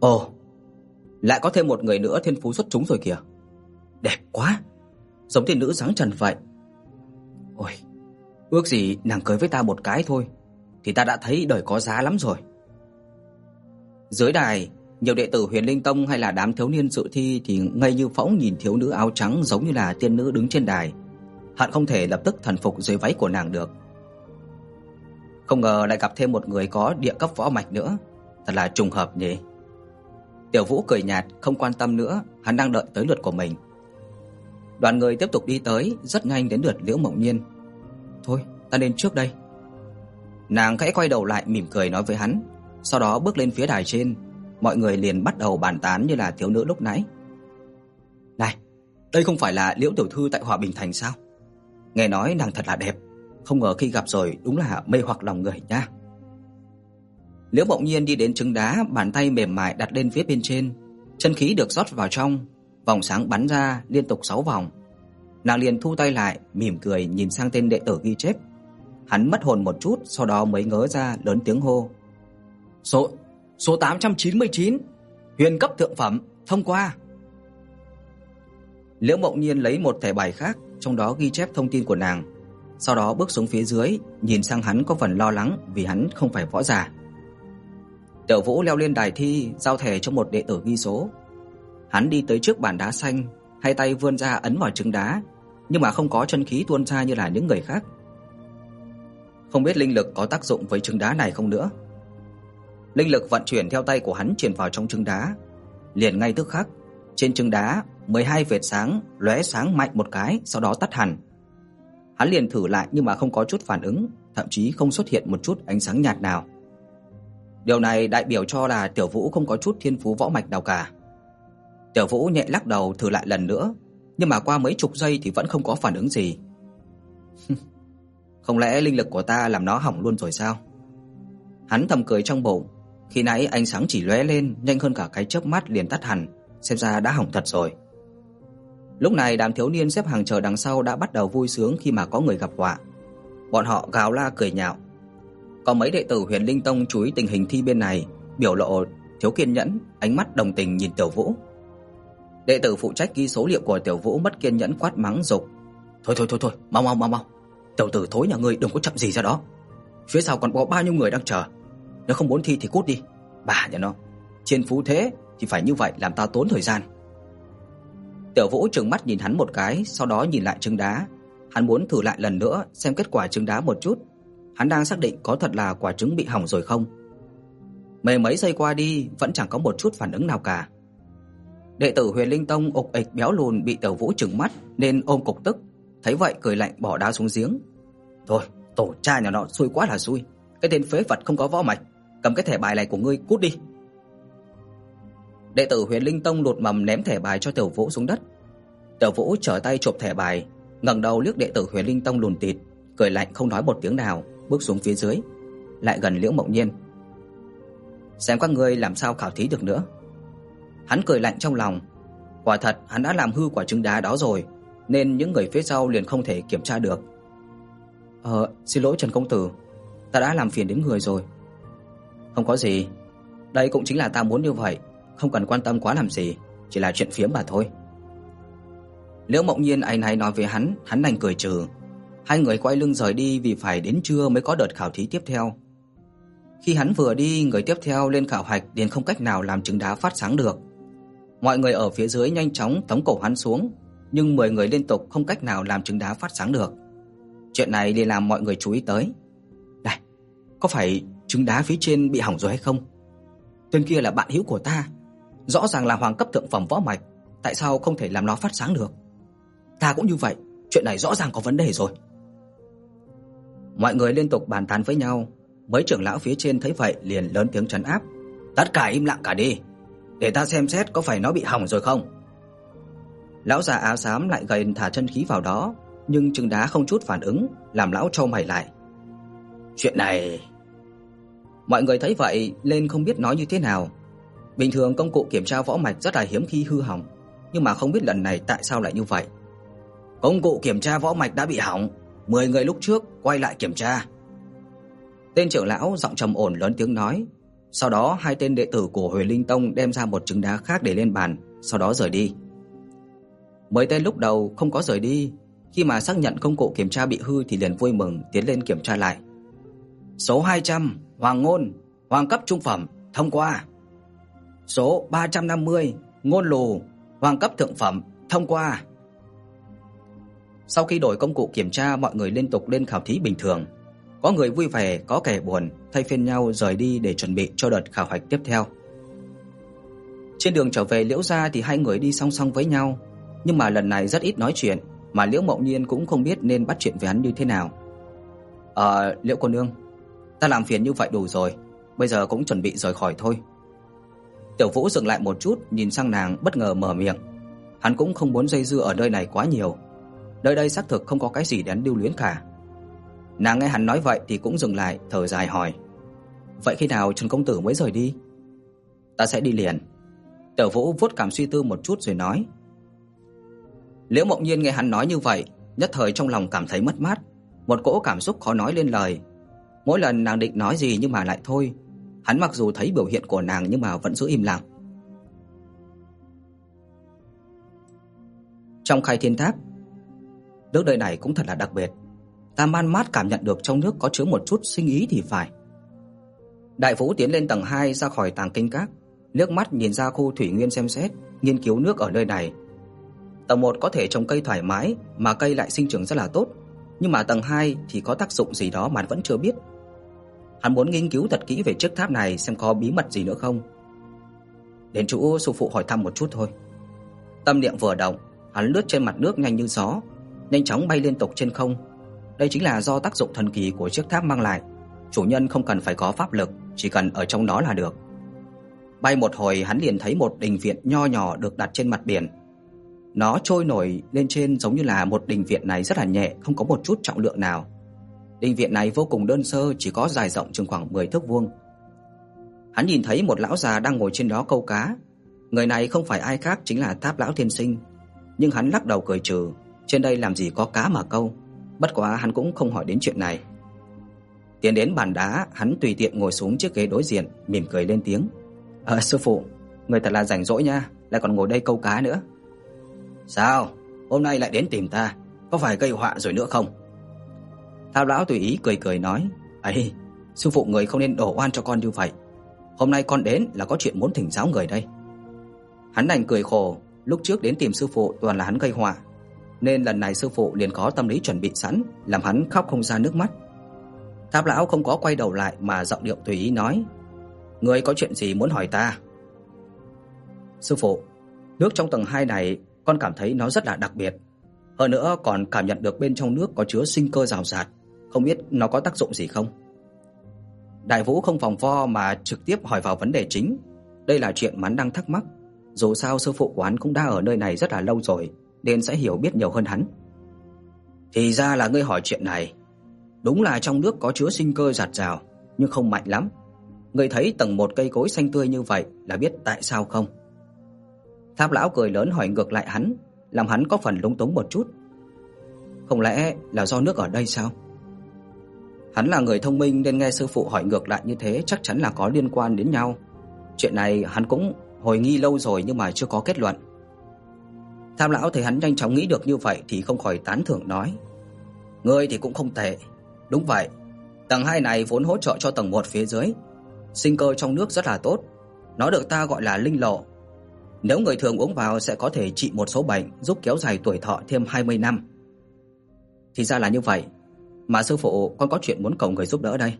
Ồ, lại có thêm một người nữa thiên phú xuất chúng rồi kìa. Đẹp quá, giống thiên nữ dáng trần vậy. Ôi, ước gì nàng cưới với ta một cái thôi thì ta đã thấy đời có giá lắm rồi. Dưới đài, nhiều đệ tử Huyền Linh Tông hay là đám thiếu niên dự thi thì ngây như phỗng nhìn thiếu nữ áo trắng giống như là tiên nữ đứng trên đài, hận không thể lập tức thần phục dưới váy của nàng được. Không ngờ lại gặp thêm một người có địa cấp võ mạch nữa, thật là trùng hợp nhỉ. Tiểu Vũ cười nhạt, không quan tâm nữa, hắn đang đợi tới lượt của mình. Đoàn người tiếp tục đi tới, rất nhanh đến lượt Liễu Mộng Nhiên. "Thôi, ta lên trước đây." Nàng khẽ quay đầu lại mỉm cười nói với hắn, sau đó bước lên phía đài trên, mọi người liền bắt đầu bàn tán như là thiếu nữ lúc nãy. "Này, đây không phải là Liễu tiểu thư tại Hòa Bình thành sao? Nghe nói nàng thật là đẹp, không ngờ khi gặp rồi đúng là mê hoặc lòng người nha." Liễu Mộng Nhiên đi đến trứng đá, bàn tay mềm mại đặt lên phía bên trên, chân khí được rót vào trong, vòng sáng bắn ra liên tục 6 vòng. Nàng liền thu tay lại, mỉm cười nhìn sang tên đệ tử ghi chép. Hắn mất hồn một chút, sau đó mới ngớ ra lớn tiếng hô: "Số số 899, huyền cấp thượng phẩm, thông qua." Liễu Mộng Nhiên lấy một thẻ bài khác, trong đó ghi chép thông tin của nàng, sau đó bước xuống phía dưới, nhìn sang hắn có phần lo lắng vì hắn không phải võ giả. Tiểu Vũ leo lên đài thi, giao thẻ cho một đệ tử ghi số. Hắn đi tới trước bàn đá xanh, hai tay vươn ra ấn vào trứng đá, nhưng mà không có chân khí tuôn ra như là những người khác. Không biết linh lực có tác dụng với trứng đá này không nữa. Linh lực vận chuyển theo tay của hắn truyền vào trong trứng đá, liền ngay tức khắc, trên trứng đá 12 vệt sáng lóe sáng mạnh một cái, sau đó tắt hẳn. Hắn liền thử lại nhưng mà không có chút phản ứng, thậm chí không xuất hiện một chút ánh sáng nhạt nào. Điều này đại biểu cho là Tiểu Vũ không có chút thiên phú võ mạch nào cả. Tiểu Vũ nhẹ lắc đầu thử lại lần nữa, nhưng mà qua mấy chục giây thì vẫn không có phản ứng gì. không lẽ linh lực của ta làm nó hỏng luôn rồi sao? Hắn thầm cười trong bụng, khi nãy ánh sáng chỉ lóe lên, nhanh hơn cả cái chớp mắt liền tắt hẳn, xem ra đã hỏng thật rồi. Lúc này đám thiếu niên xếp hàng chờ đằng sau đã bắt đầu vui sướng khi mà có người gặp họa. Bọn họ gào la cười nhạo, có mấy đệ tử Huyền Linh Tông chú ý tình hình thi bên này, biểu lộ thiếu kiên nhẫn, ánh mắt đồng tình nhìn Tiểu Vũ. Đệ tử phụ trách ghi số liệu của Tiểu Vũ mất kiên nhẫn quát mắng dục. "Thôi thôi thôi thôi, mau mau mau mau. Tiểu tử thối nhà ngươi đừng có chậm gì ra đó. Phía sau còn có bao nhiêu người đang chờ. Nếu không muốn thi thì cút đi. Bà nhà nó, trên phú thế thì phải như vậy làm ta tốn thời gian." Tiểu Vũ trừng mắt nhìn hắn một cái, sau đó nhìn lại trứng đá. Hắn muốn thử lại lần nữa xem kết quả trứng đá một chút hắn đang xác định có thật là quả trứng bị hỏng rồi không. Mấy mấy giây qua đi, vẫn chẳng có một chút phản ứng nào cả. Đệ tử Huyền Linh Tông ục ịch béo lùn bị Tiểu Vũ trừng mắt nên ôm cục tức, thấy vậy cười lạnh bỏ đá xuống giếng. "Thôi, tổ cha nhà nó xui quá là xui, cái tên phế vật không có võ mạch, cầm cái thẻ bài này của ngươi cút đi." Đệ tử Huyền Linh Tông lột mầm ném thẻ bài cho Tiểu Vũ xuống đất. Tiểu Vũ trở tay chộp thẻ bài, ngẩng đầu liếc đệ tử Huyền Linh Tông lùn tịt, cười lạnh không nói một tiếng nào, bước xuống phía dưới, lại gần Liễu Mộng Nhiên. Xem các ngươi làm sao khảo thí được nữa. Hắn cười lạnh trong lòng, quả thật hắn đã làm hư quả trứng đá đó rồi, nên những người phía sau liền không thể kiểm tra được. "Ờ, xin lỗi Trần công tử, ta đã làm phiền đến người rồi." "Không có gì, đây cũng chính là ta muốn như vậy, không cần quan tâm quá làm gì, chỉ là chuyện phiếm mà thôi." Liễu Mộng Nhiên áy náy nói với hắn, hắn đành cười trừ, Hai người quay lưng rời đi vì phải đến trưa mới có đợt khảo thí tiếp theo. Khi hắn vừa đi, người tiếp theo lên khảo hạch liền không cách nào làm trứng đá phát sáng được. Mọi người ở phía dưới nhanh chóng tống cổ hắn xuống, nhưng 10 người liên tục không cách nào làm trứng đá phát sáng được. Chuyện này liền làm mọi người chú ý tới. Này, có phải trứng đá phía trên bị hỏng rồi hay không? Tên kia là bạn hữu của ta, rõ ràng là hoàng cấp thượng phẩm võ mạch, tại sao không thể làm nó phát sáng được? Ta cũng như vậy, chuyện này rõ ràng có vấn đề rồi. Mọi người liên tục bàn tán với nhau, mấy trưởng lão phía trên thấy vậy liền lớn tiếng trấn áp, "Tất cả im lặng cả đi, để ta xem xét có phải nó bị hỏng rồi không." Lão già áo xám lại gầy thả chân khí vào đó, nhưng trứng đá không chút phản ứng, làm lão chau mày lại. Chuyện này, mọi người thấy vậy lên không biết nói như thế nào. Bình thường công cụ kiểm tra võ mạch rất là hiếm khi hư hỏng, nhưng mà không biết lần này tại sao lại như vậy. Công cụ kiểm tra võ mạch đã bị hỏng, 10 người lúc trước quay lại kiểm tra. Tên trưởng lão giọng trầm ổn lớn tiếng nói, Sau đó hai tên đệ tử của Huệ Linh Tông đem ra một trứng đá khác để lên bàn, sau đó rời đi. Mấy tên lúc đầu không có rời đi, khi mà xác nhận công cụ kiểm tra bị hư thì liền vui mừng tiến lên kiểm tra lại. Số 200, Hoàng Ngôn, hoàng cấp trung phẩm, thông qua. Số 350, Ngôn Lù, hoàng cấp thượng phẩm, thông qua. Sau khi đổi công cụ kiểm tra, mọi người liên tục lên khảo thí bình thường. Có người vui vẻ, có kẻ buồn, thay phiên nhau rời đi để chuẩn bị cho đợt khảo hạch tiếp theo. Trên đường trở về Liễu gia thì hai người đi song song với nhau, nhưng mà lần này rất ít nói chuyện, mà Liễu Mộng Nhiên cũng không biết nên bắt chuyện với hắn như thế nào. "Ờ, Liễu cô nương, ta làm phiền như vậy đủ rồi, bây giờ cũng chuẩn bị rời khỏi thôi." Tiểu Vũ dừng lại một chút, nhìn sang nàng bất ngờ mở miệng. Hắn cũng không muốn dây dưa ở nơi này quá nhiều. Nơi đây xác thực không có cái gì đáng lưu luyến cả. Nàng nghe hắn nói vậy thì cũng dừng lại, thở dài hỏi: "Vậy khi nào Trần công tử mới rời đi?" "Ta sẽ đi liền." Tiểu Vũ vuốt cảm suy tư một chút rồi nói: Liễu Mộng Nhiên nghe hắn nói như vậy, nhất thời trong lòng cảm thấy mất mát, một cỗ cảm xúc khó nói lên lời. Mỗi lần nàng định nói gì nhưng mà lại thôi. Hắn mặc dù thấy biểu hiện của nàng nhưng mà vẫn giữ im lặng. Trong khai thiên tháp, nước đời này cũng thật là đặc biệt. Ta man mát cảm nhận được trong nước có chứa một chút sinh ý thì phải. Đại Vũ tiến lên tầng 2 ra khỏi tàng kinh các, liếc mắt nhìn ra khu thủy nguyên xem xét, nghiên cứu nước ở nơi này Tầng 1 có thể trồng cây thoải mái mà cây lại sinh trưởng rất là tốt, nhưng mà tầng 2 thì có tác dụng gì đó mà vẫn chưa biết. Hắn muốn nghiên cứu thật kỹ về chiếc tháp này xem có bí mật gì nữa không. Đến chỗ sư phụ hỏi thăm một chút thôi. Tâm niệm vừa động, hắn lướt trên mặt nước nhanh như gió, nhanh chóng bay liên tục trên không. Đây chính là do tác dụng thần kỳ của chiếc tháp mang lại. Chủ nhân không cần phải có pháp lực, chỉ cần ở trong đó là được. Bay một hồi hắn liền thấy một đình viện nho nhỏ được đặt trên mặt biển, nó trôi nổi lên trên giống như là một đình viện này rất là nhẹ, không có một chút trọng lượng nào. Đình viện này vô cùng đơn sơ, chỉ có dài rộng chừng khoảng 10 thước vuông. Hắn nhìn thấy một lão già đang ngồi trên đó câu cá. Người này không phải ai khác chính là Tháp lão tiên sinh, nhưng hắn lắc đầu cười trừ, trên đây làm gì có cá mà câu. Bất quá hắn cũng không hỏi đến chuyện này. Tiến đến bàn đá, hắn tùy tiện ngồi xuống chiếc ghế đối diện, mỉm cười lên tiếng. "À sư phụ, người thật là rảnh rỗi nha, lại còn ngồi đây câu cá nữa." Sao? Hôm nay lại đến tìm ta, có phải gây họa rồi nữa không? Thao lão tùy ý cười cười nói, "Ấy, sư phụ người không nên đổ oan cho con như vậy. Hôm nay con đến là có chuyện muốn thỉnh giáo người đây." Hắn đành cười khổ, lúc trước đến tìm sư phụ toàn là hắn gây họa, nên lần này sư phụ liền có tâm lý chuẩn bị sẵn, làm hắn khóc không ra nước mắt. Tháp lão không có quay đầu lại mà giọng điệu tùy ý nói: "Ngươi có chuyện gì muốn hỏi ta?" "Sư phụ, nước trong tầng 2 này con cảm thấy nó rất là đặc biệt. Hơn nữa còn cảm nhận được bên trong nước có chứa sinh cơ rào rạt, không biết nó có tác dụng gì không. Đại Vũ không vòng vo mà trực tiếp hỏi vào vấn đề chính. Đây là chuyện hắn đang thắc mắc, dù sao sư phụ của hắn cũng đã ở nơi này rất là lâu rồi, nên sẽ hiểu biết nhiều hơn hắn. Thì ra là ngươi hỏi chuyện này. Đúng là trong nước có chứa sinh cơ giạt rào, nhưng không mạnh lắm. Ngươi thấy tầng một cây cối xanh tươi như vậy là biết tại sao không? Tháp lão cười lớn hỏi ngược lại hắn, làm hắn có phần lúng túng một chút. Không lẽ là do nước ở đây sao? Hắn là người thông minh nên nghe sư phụ hỏi ngược lại như thế chắc chắn là có liên quan đến nhau. Chuyện này hắn cũng hồi nghi lâu rồi nhưng mà chưa có kết luận. Tham lão thấy hắn nhanh chóng nghĩ được như vậy thì không khỏi tán thưởng nói: "Ngươi thì cũng không tệ. Đúng vậy, tầng 2 này vốn hỗ trợ cho tầng 1 phía dưới. Sinh cơ trong nước rất là tốt. Nó được ta gọi là linh lộ, nếu người thường uống vào sẽ có thể trị một số bệnh, giúp kéo dài tuổi thọ thêm 20 năm. Thì ra là như vậy, mà sư phụ con có chuyện muốn cầu người giúp đỡ đây.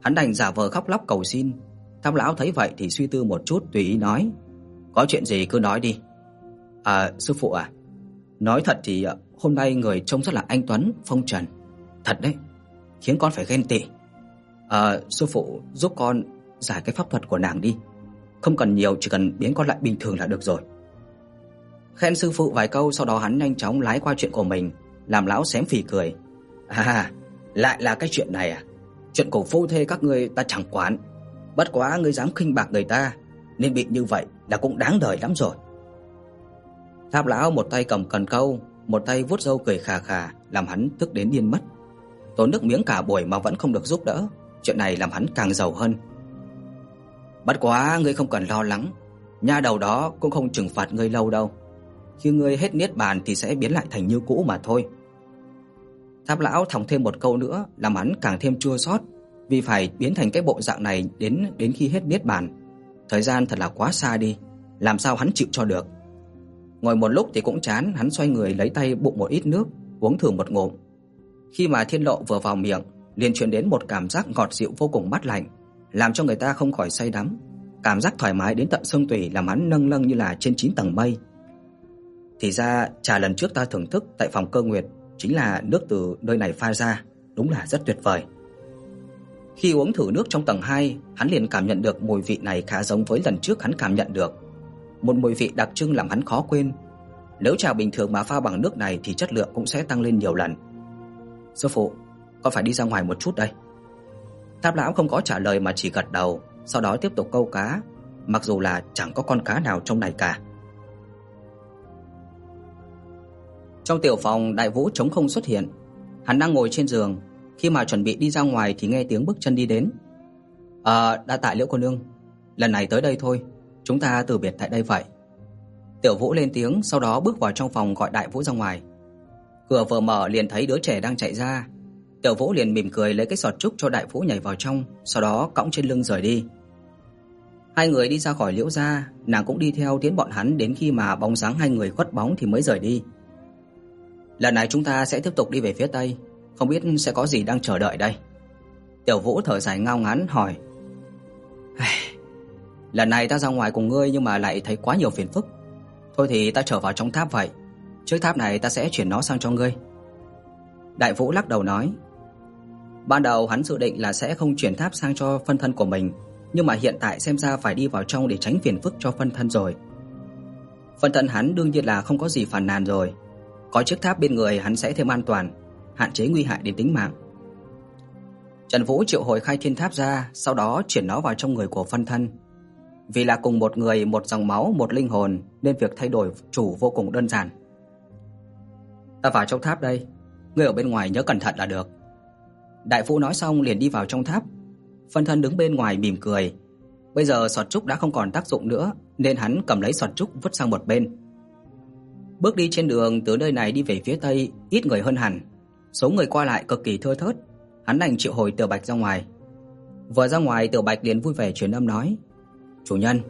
Hắn đành giả vờ khóc lóc cầu xin. Tham lão thấy vậy thì suy tư một chút tùy ý nói, có chuyện gì cứ nói đi. À sư phụ à, nói thật thì ờ, hôm nay người trông rất là anh tuấn, phong trần. Thật đấy, khiến con phải ghen tị. À sư phụ giúp con giải cái pháp thuật của nàng đi không cần nhiều chỉ cần biến con lại bình thường là được rồi. Khen sư phụ vài câu sau đó hắn nhanh chóng lái qua chuyện của mình, làm lão xém phì cười. À, lại là cái chuyện này à? Chuyện cổ phu thê các ngươi ta chẳng quản, bất quá ngươi dám khinh bạc người ta, nên bị như vậy là cũng đáng đời lắm rồi. Tháp lão một tay cầm cần câu, một tay vuốt râu cười khà khà, làm hắn tức đến điên mất. Tốn nước miếng cả buổi mà vẫn không được giúp đỡ, chuyện này làm hắn càng giàu hơn. Bất quá ngươi không cần lo lắng, nha đầu đó cũng không trừng phạt ngươi lâu đâu. Khi ngươi hết niết bàn thì sẽ biến lại thành như cũ mà thôi. Tháp lão thòng thêm một câu nữa làm hắn càng thêm chua xót, vì phải biến thành cái bộ dạng này đến đến khi hết niết bàn. Thời gian thật là quá xa đi, làm sao hắn chịu cho được. Ngồi một lúc thì cũng chán, hắn xoay người lấy tay bụng một ít nước, uống thử một ngụm. Khi mà thiên lộ vừa vào miệng, liền truyền đến một cảm giác ngọt dịu vô cùng mát lạnh, làm cho người ta không khỏi say đắm. Cảm giác thoải mái đến tận xương tủy làm hắn nâng lâng như là trên 9 tầng mây. Thì ra trà lần trước ta thưởng thức tại phòng Cơ Nguyệt chính là nước từ nơi này pha ra, đúng là rất tuyệt vời. Khi uống thử nước trong tầng 2, hắn liền cảm nhận được mùi vị này khá giống với lần trước hắn cảm nhận được. Một mùi vị đặc trưng làm hắn khó quên. Nếu trà bình thường mà pha bằng nước này thì chất lượng cũng sẽ tăng lên nhiều lần. "Sư phụ, con phải đi ra ngoài một chút đây." tháp lão không có trả lời mà chỉ gật đầu, sau đó tiếp tục câu cá, mặc dù là chẳng có con cá nào trong này cả. Trong tiểu phòng, Đại Vũ trống không xuất hiện. Hắn đang ngồi trên giường, khi mà chuẩn bị đi ra ngoài thì nghe tiếng bước chân đi đến. Ờ, "À, đã tại Liễu cô nương, lần này tới đây thôi, chúng ta từ biệt tại đây vậy." Tiểu Vũ lên tiếng, sau đó bước vào trong phòng gọi Đại Vũ ra ngoài. Cửa vừa mở liền thấy đứa trẻ đang chạy ra. Tiểu Vũ liền mỉm cười lấy cái sọt trúc cho Đại Vũ nhảy vào trong, sau đó cõng trên lưng rời đi. Hai người đi ra khỏi Liễu gia, nàng cũng đi theo tiến bọn hắn đến khi mà bóng dáng hai người khuất bóng thì mới rời đi. Lần này chúng ta sẽ tiếp tục đi về phía tây, không biết sẽ có gì đang chờ đợi đây. Tiểu Vũ thở dài ngao ngán hỏi: "Lần này ta ra ngoài cùng ngươi nhưng mà lại thấy quá nhiều phiền phức. Thôi thì ta trở vào trong tháp vậy, chiếc tháp này ta sẽ chuyển nó sang cho ngươi." Đại Vũ lắc đầu nói: Ban đầu hắn dự định là sẽ không chuyển tháp sang cho phân thân của mình, nhưng mà hiện tại xem ra phải đi vào trong để tránh phiền phức cho phân thân rồi. Phân thân hắn đương nhiên là không có gì phản nàn rồi, có chiếc tháp bên người hắn sẽ thêm an toàn, hạn chế nguy hại đến tính mạng. Trần Vũ triệu hồi khai thiên tháp ra, sau đó chuyển nó vào trong người của phân thân. Vì là cùng một người, một dòng máu, một linh hồn nên việc thay đổi chủ vô cùng đơn giản. Ta vào trong tháp đây, ngươi ở bên ngoài nhớ cẩn thận là được. Đại Vũ nói xong liền đi vào trong tháp. Phân thân đứng bên ngoài mỉm cười. Bây giờ sọt trúc đã không còn tác dụng nữa, nên hắn cầm lấy sọt trúc vứt sang một bên. Bước đi trên đường từ nơi này đi về phía tây, ít người hơn hẳn. Số người qua lại cực kỳ thưa thớt. Hắn đành triệu hồi Tiểu Bạch ra ngoài. Vừa ra ngoài, Tiểu Bạch liền vui vẻ truyền âm nói: "Chủ nhân,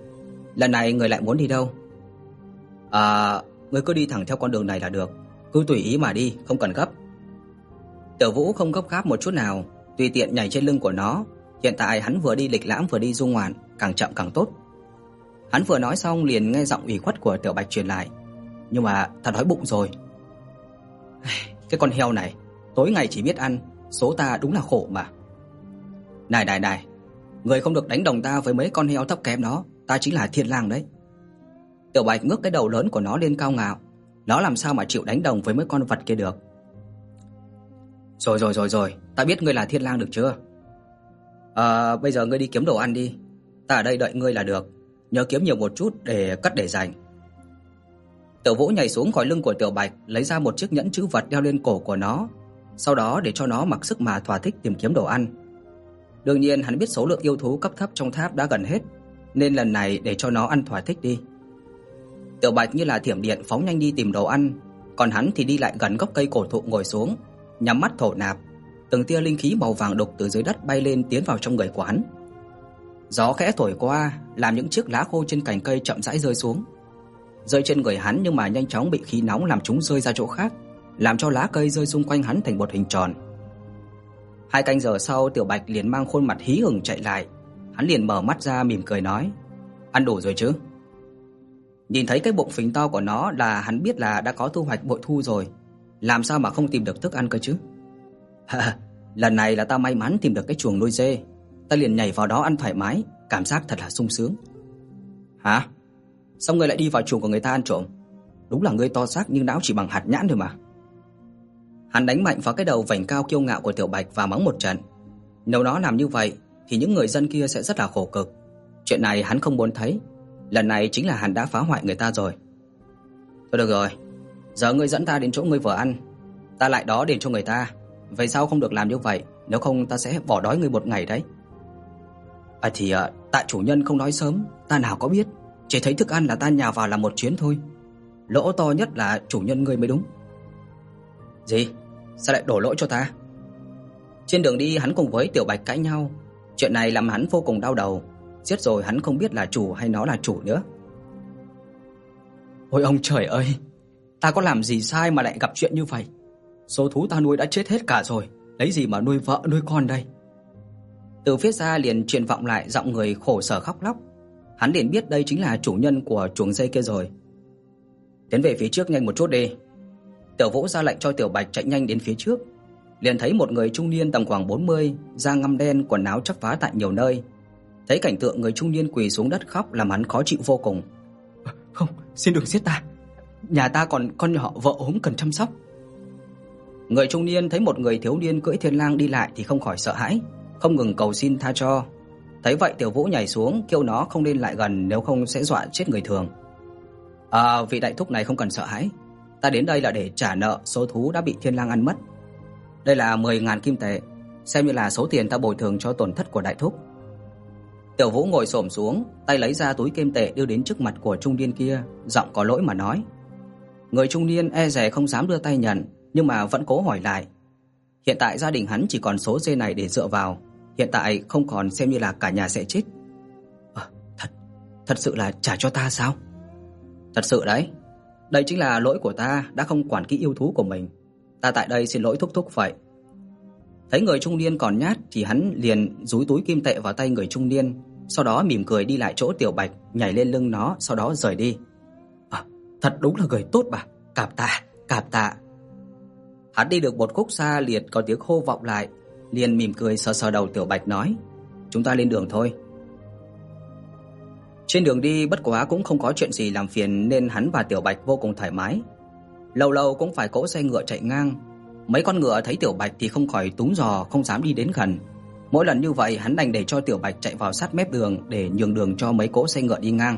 lần này người lại muốn đi đâu?" "À, người cứ đi thẳng theo con đường này là được, cứ tùy ý mà đi, không cần gấp." Tiểu Vũ không gấp gáp một chút nào, tùy tiện nhảy trên lưng của nó. Hiện tại hắn vừa đi lịch lãm vừa đi du ngoạn, càng chậm càng tốt. Hắn vừa nói xong liền nghe giọng ủy khuất của Tiểu Bạch truyền lại, "Nhưng mà thật đói bụng rồi." Cái con heo này, tối ngày chỉ biết ăn, số ta đúng là khổ mà. Này này này, người không được đánh đồng ta với mấy con heo thấp kém đó, ta chính là Thiên Lang đấy. Tiểu Bạch ngước cái đầu lớn của nó lên cao ngạo, nó làm sao mà chịu đánh đồng với mấy con vật kia được. Rồi rồi rồi rồi, ta biết ngươi là Thiên Lang được chưa? À, bây giờ ngươi đi kiếm đồ ăn đi. Ta ở đây đợi ngươi là được. Nhớ kiếm nhiều một chút để cất để dành. Tiểu Vũ nhảy xuống khỏi lưng của Tiểu Bạch, lấy ra một chiếc nhẫn chữ vật đeo lên cổ của nó, sau đó để cho nó mặc sức mà thỏa thích tìm kiếm đồ ăn. Đương nhiên hắn biết số lượng yêu thú cấp thấp trong tháp đã gần hết, nên lần này để cho nó ăn thỏa thích đi. Tiểu Bạch như là thiểm điện phóng nhanh đi tìm đồ ăn, còn hắn thì đi lại gần gốc cây cổ thụ ngồi xuống, nhắm mắt thổ nạp, từng tia linh khí màu vàng đục từ dưới đất bay lên tiến vào trong người của hắn. Gió khẽ thổi qua, làm những chiếc lá khô trên cành cây chậm rãi rơi xuống. Rơi trên người hắn nhưng mà nhanh chóng bị khí nóng làm chúng rơi ra chỗ khác, làm cho lá cây rơi xung quanh hắn thành một hình tròn. Hai canh giờ sau, Tiểu Bạch liền mang khuôn mặt hí hửng chạy lại, hắn liền mở mắt ra mỉm cười nói: "Ăn đủ rồi chứ?" Nhìn thấy cái bụng phình to của nó là hắn biết là đã có thu hoạch bội thu rồi, làm sao mà không tìm được thức ăn cơ chứ? Lần này là ta may mắn tìm được cái chuồng nuôi dê, ta liền nhảy vào đó ăn thoải mái, cảm giác thật là sung sướng. Hả? Sao ngươi lại đi vào chuồng của người ta ăn trộm? Đúng là ngươi to xác nhưng não chỉ bằng hạt nhãn thôi mà. Hắn đánh mạnh vào cái đầu vành cao kiêu ngạo của Tiểu Bạch và mắng một trận. Nếu nó làm như vậy thì những người dân kia sẽ rất là khổ cực. Chuyện này hắn không muốn thấy. Lần này chính là hắn đã phá hoại người ta rồi. Thôi được rồi, giờ ngươi dẫn ta đến chỗ ngươi vừa ăn, ta lại đó đền cho người ta. Vậy sao không được làm như vậy, nếu không ta sẽ bỏ đói ngươi một ngày đấy. À thì à, Tại chủ nhân không nói sớm, ta nào có biết, chỉ thấy thức ăn là ta nhào vào làm một chuyến thôi. Lỗ to nhất là chủ nhân ngươi mới đúng. Gì? Sao lại đổ lỗi cho ta? Trên đường đi hắn cùng với Tiểu Bạch cãi nhau, chuyện này làm hắn vô cùng đau đầu, giết rồi hắn không biết là chủ hay nó là chủ nữa. Ôi ông trời ơi, ta có làm gì sai mà lại gặp chuyện như vậy? Số thú ta nuôi đã chết hết cả rồi, lấy gì mà nuôi vợ nuôi con đây? Từ phía xa liền truyền vọng lại giọng người khổ sở khóc lóc. Hắn liền biết đây chính là chủ nhân của chuồng dây kia rồi. Tiến về phía trước nhanh một chút đi. Tiểu Vũ ra lệnh cho Tiểu Bạch chạy nhanh đến phía trước. Liền thấy một người trung niên tầm khoảng 40, da ngăm đen, quần áo chắp vá tại nhiều nơi. Thấy cảnh tượng người trung niên quỳ xuống đất khóc làm hắn khó chịu vô cùng. "Không, xin đừng giết ta. Nhà ta còn con nhỏ vợ ốm cần chăm sóc." Người trung niên thấy một người thiếu niên cưỡi thiên lang đi lại thì không khỏi sợ hãi, không ngừng cầu xin tha cho. Thấy vậy Tiểu Vũ nhảy xuống kêu nó không nên lại gần nếu không sẽ dọa chết người thường. "À, vị đại thúc này không cần sợ hãi, ta đến đây là để trả nợ số thú đã bị thiên lang ăn mất. Đây là 10000 kim tệ, xem như là số tiền ta bồi thường cho tổn thất của đại thúc." Tiểu Vũ ngồi xổm xuống, tay lấy ra túi kim tệ đưa đến trước mặt của trung niên kia, giọng có lỗi mà nói. Người trung niên e dè không dám đưa tay nhận, nhưng mà vẫn cố hỏi lại. Hiện tại gia đình hắn chỉ còn số dê này để dựa vào, hiện tại không còn xem như là cả nhà sẽ chết. À, thật, thật sự là trả cho ta sao? Thật sự đấy. Đây chính là lỗi của ta đã không quản kỹ yêu thú của mình. Ta tại đây xin lỗi thúc thúc vậy. Thấy người trung niên còn nhát thì hắn liền dúi túi kim tệ vào tay người trung niên, sau đó mỉm cười đi lại chỗ Tiểu Bạch, nhảy lên lưng nó, sau đó rời đi. À, thật đúng là người tốt mà, cảm tạ, cảm tạ. Hắn đi được một khúc xa liệt có tiếng hô vọng lại, liền mỉm cười sờ sờ đầu Tiểu Bạch nói: "Chúng ta lên đường thôi." Trên đường đi bất quá cũng không có chuyện gì làm phiền nên hắn và Tiểu Bạch vô cùng thoải mái. Lâu lâu cũng phải cỗ xe ngựa chạy ngang, mấy con ngựa thấy Tiểu Bạch thì không khỏi túm giò không dám đi đến gần. Mỗi lần như vậy hắn đành để cho Tiểu Bạch chạy vào sát mép đường để nhường đường cho mấy cỗ xe ngựa đi ngang.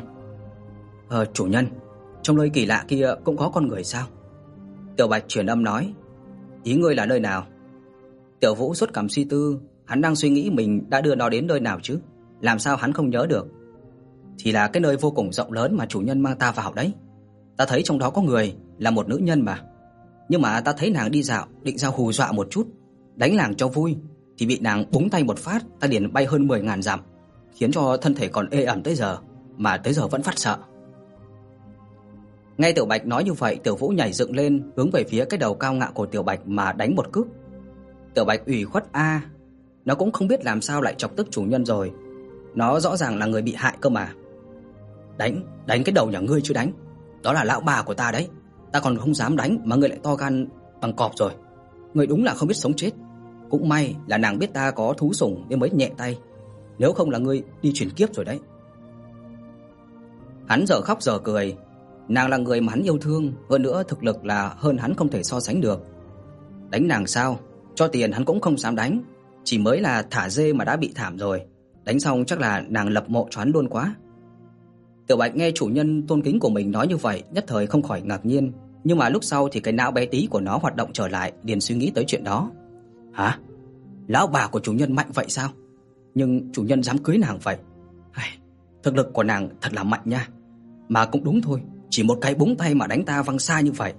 "Ờ chủ nhân, trong nơi kỳ lạ kia cũng có con người sao?" Tiểu Bạch truyền âm nói, Ý ngươi là nơi nào? Tiểu Vũ xuất cảm suy tư, hắn đang suy nghĩ mình đã đưa nó đến nơi nào chứ, làm sao hắn không nhớ được. Thì là cái nơi vô cùng rộng lớn mà chủ nhân mang ta vào đấy. Ta thấy trong đó có người, là một nữ nhân mà. Nhưng mà ta thấy nàng đi dạo, định ra hù dọa một chút, đánh làng cho vui, thì bị nàng búng tay một phát, ta liền bay hơn 10000 dặm, khiến cho thân thể còn ê ẩm tới giờ, mà tới giờ vẫn phát sợ. Nghe Tiểu Bạch nói như vậy, Tiểu Vũ nhảy dựng lên, hướng về phía cái đầu cao ngạo của Tiểu Bạch mà đánh một cước. Tiểu Bạch ủy khuất a, nó cũng không biết làm sao lại chọc tức chủ nhân rồi. Nó rõ ràng là người bị hại cơ mà. Đánh, đánh cái đầu nhà ngươi chứ đánh. Đó là lão bà của ta đấy. Ta còn không dám đánh mà ngươi lại to gan bằng cọp rồi. Ngươi đúng là không biết sống chết. Cũng may là nàng biết ta có thú sủng nên mới nhẹ tay. Nếu không là ngươi đi chuyển kiếp rồi đấy. Hắn giờ khóc giờ cười, Nàng là người mà hắn yêu thương, hơn nữa thực lực là hơn hắn không thể so sánh được. Đánh nàng sao? Cho tiền hắn cũng không dám đánh, chỉ mới là thả dê mà đã bị thảm rồi. Đánh xong chắc là nàng lập mộ choán luôn quá. Tiểu Bạch nghe chủ nhân tôn kính của mình nói như vậy, nhất thời không khỏi ngạc nhiên, nhưng mà lúc sau thì cái não bé tí của nó hoạt động trở lại, liền suy nghĩ tới chuyện đó. Hả? Lão bà của chủ nhân mạnh vậy sao? Nhưng chủ nhân dám cưới nàng vậy? Hay, thực lực của nàng thật là mạnh nha. Mà cũng đúng thôi, chỉ một cái búng tay mà đánh ta văng xa như vậy.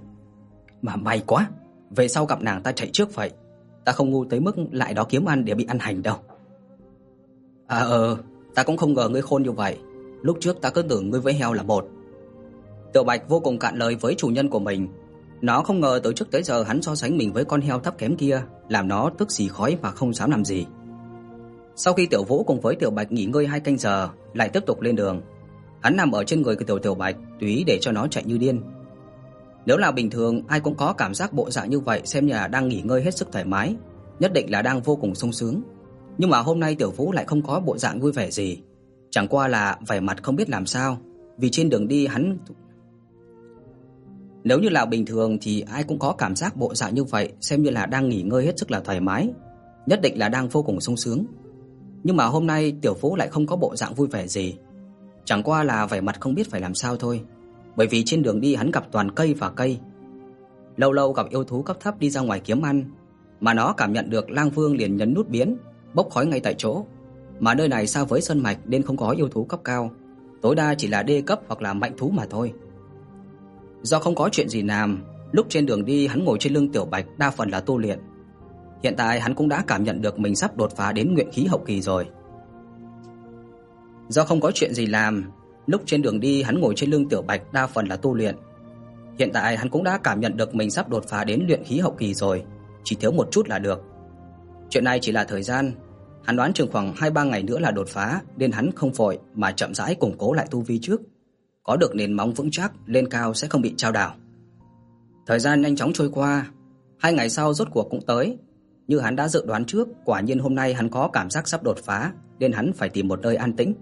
Mà may quá, về sau gặp nàng ta chạy trước vậy. Ta không ngu tới mức lại đó kiếm ăn để bị ăn hành đâu. À ờ, ta cũng không ngờ ngươi khôn như vậy. Lúc trước ta cứ tưởng ngươi với heo là một. Tiểu Bạch vô cùng cạn lời với chủ nhân của mình. Nó không ngờ từ trước tới giờ hắn so sánh mình với con heo thấp kém kia, làm nó tức xì khói mà không dám làm gì. Sau khi Tiểu Vũ cùng với Tiểu Bạch nghỉ ngơi hai canh giờ, lại tiếp tục lên đường. Hắn nằm ở trên người của Tiểu Tiểu Bạch, tùy để cho nó chạy như điên. Nếu là bình thường, ai cũng có cảm giác bộ dạng như vậy xem như là đang nghỉ ngơi hết sức thoải mái, nhất định là đang vô cùng sung sướng. Nhưng mà hôm nay Tiểu Vũ lại không có bộ dạng vui vẻ gì, chẳng qua là vẻ mặt không biết làm sao, vì trên đường đi hắn Nếu như là bình thường thì ai cũng có cảm giác bộ dạng như vậy, xem như là đang nghỉ ngơi hết sức là thoải mái, nhất định là đang vô cùng sung sướng. Nhưng mà hôm nay Tiểu phú lại không có bộ dạng vui vẻ gì, Chẳng qua là vẻ mặt không biết phải làm sao thôi, bởi vì trên đường đi hắn gặp toàn cây và cây. Lâu lâu gặp yêu thú cấp thấp đi ra ngoài kiếm ăn, mà nó cảm nhận được Lang Vương liền nhấn nút biến, bốc khói ngay tại chỗ, mà nơi này so với sơn mạch nên không có yêu thú cấp cao, tối đa chỉ là đê cấp hoặc là mạnh thú mà thôi. Do không có chuyện gì làm, lúc trên đường đi hắn ngồi trên lưng Tiểu Bạch đa phần là tu luyện. Hiện tại hắn cũng đã cảm nhận được mình sắp đột phá đến nguyện khí hậu kỳ rồi. Do không có chuyện gì làm, lúc trên đường đi hắn ngồi trên lưng Tiểu Bạch đa phần là tu luyện. Hiện tại hắn cũng đã cảm nhận được mình sắp đột phá đến luyện khí hậu kỳ rồi, chỉ thiếu một chút là được. Chuyện này chỉ là thời gian, hắn đoán chừng khoảng 2-3 ngày nữa là đột phá, nên hắn không vội mà chậm rãi củng cố lại tu vi trước. Có được nền móng vững chắc, lên cao sẽ không bị trao đảo. Thời gian nhanh chóng trôi qua, hai ngày sau rốt cuộc cũng tới. Như hắn đã dự đoán trước, quả nhiên hôm nay hắn có cảm giác sắp đột phá, nên hắn phải tìm một nơi an tĩnh.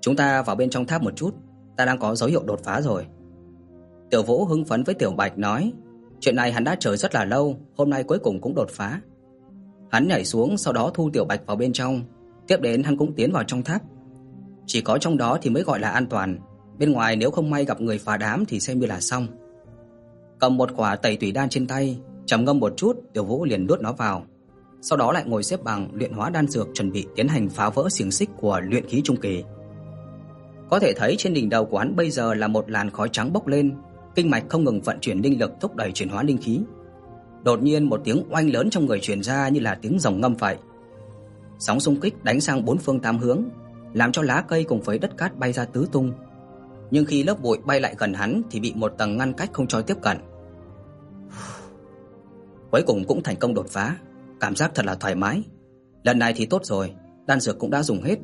Chúng ta vào bên trong tháp một chút, ta đang có dấu hiệu đột phá rồi. Tiểu Vũ hưng phấn với Tiểu Bạch nói, chuyện này hắn đã chờ rất là lâu, hôm nay cuối cùng cũng đột phá. Hắn nhảy xuống sau đó thu Tiểu Bạch vào bên trong, tiếp đến hắn cũng tiến vào trong tháp. Chỉ có trong đó thì mới gọi là an toàn, bên ngoài nếu không may gặp người phá đám thì xem như là xong. Cầm một quả tẩy tủy đan trên tay, trầm ngâm một chút, Tiểu Vũ liền nuốt nó vào. Sau đó lại ngồi xếp bằng luyện hóa đan dược chuẩn bị tiến hành phá vỡ xiềng xích của luyện khí trung kỳ. Có thể thấy trên đỉnh đầu của hắn bây giờ là một làn khói trắng bốc lên, kinh mạch không ngừng vận chuyển linh lực thúc đẩy chuyển hóa linh khí. Đột nhiên một tiếng oanh lớn trong người truyền ra như là tiếng rồng ngâm vậy. Sóng xung kích đánh sang bốn phương tám hướng, làm cho lá cây cùng với đất cát bay ra tứ tung. Nhưng khi lớp bụi bay lại gần hắn thì bị một tầng ngăn cách không cho tiếp cận. Cuối cùng cũng thành công đột phá, cảm giác thật là thoải mái. Lần này thì tốt rồi, đan dược cũng đã dùng hết,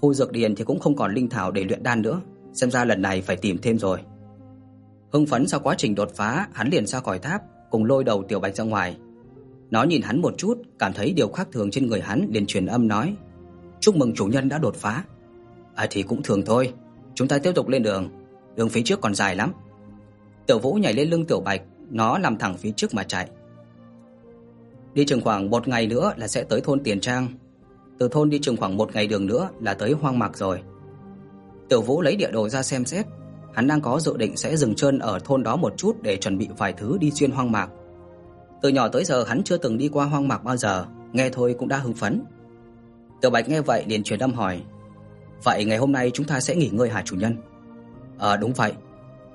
khu dược điền thì cũng không còn linh thảo để luyện đan nữa, xem ra lần này phải tìm thêm rồi. Hưng phấn sau quá trình đột phá, hắn liền ra khỏi tháp, cùng lôi đầu Tiểu Bạch ra ngoài. Nó nhìn hắn một chút, cảm thấy điều khác thường trên người hắn liền truyền âm nói: "Chúc mừng chủ nhân đã đột phá." "À thì cũng thường thôi, chúng ta tiếp tục lên đường, đường phía trước còn dài lắm." Tiểu Vũ nhảy lên lưng Tiểu Bạch, nó làm thẳng phía trước mà chạy. Đi chừng khoảng một ngày nữa là sẽ tới thôn Tiền Trang. Từ thôn đi chừng khoảng một ngày đường nữa là tới hoang mạc rồi. Tiểu Vũ lấy địa đồ ra xem xét, hắn đang có dự định sẽ dừng chân ở thôn đó một chút để chuẩn bị vài thứ đi xuyên hoang mạc. Từ nhỏ tới giờ hắn chưa từng đi qua hoang mạc bao giờ, nghe thôi cũng đã hưng phấn. Tiểu Bạch nghe vậy liền truyền âm hỏi: "Vậy ngày hôm nay chúng ta sẽ nghỉ ngơi hả chủ nhân?" "Ờ đúng vậy.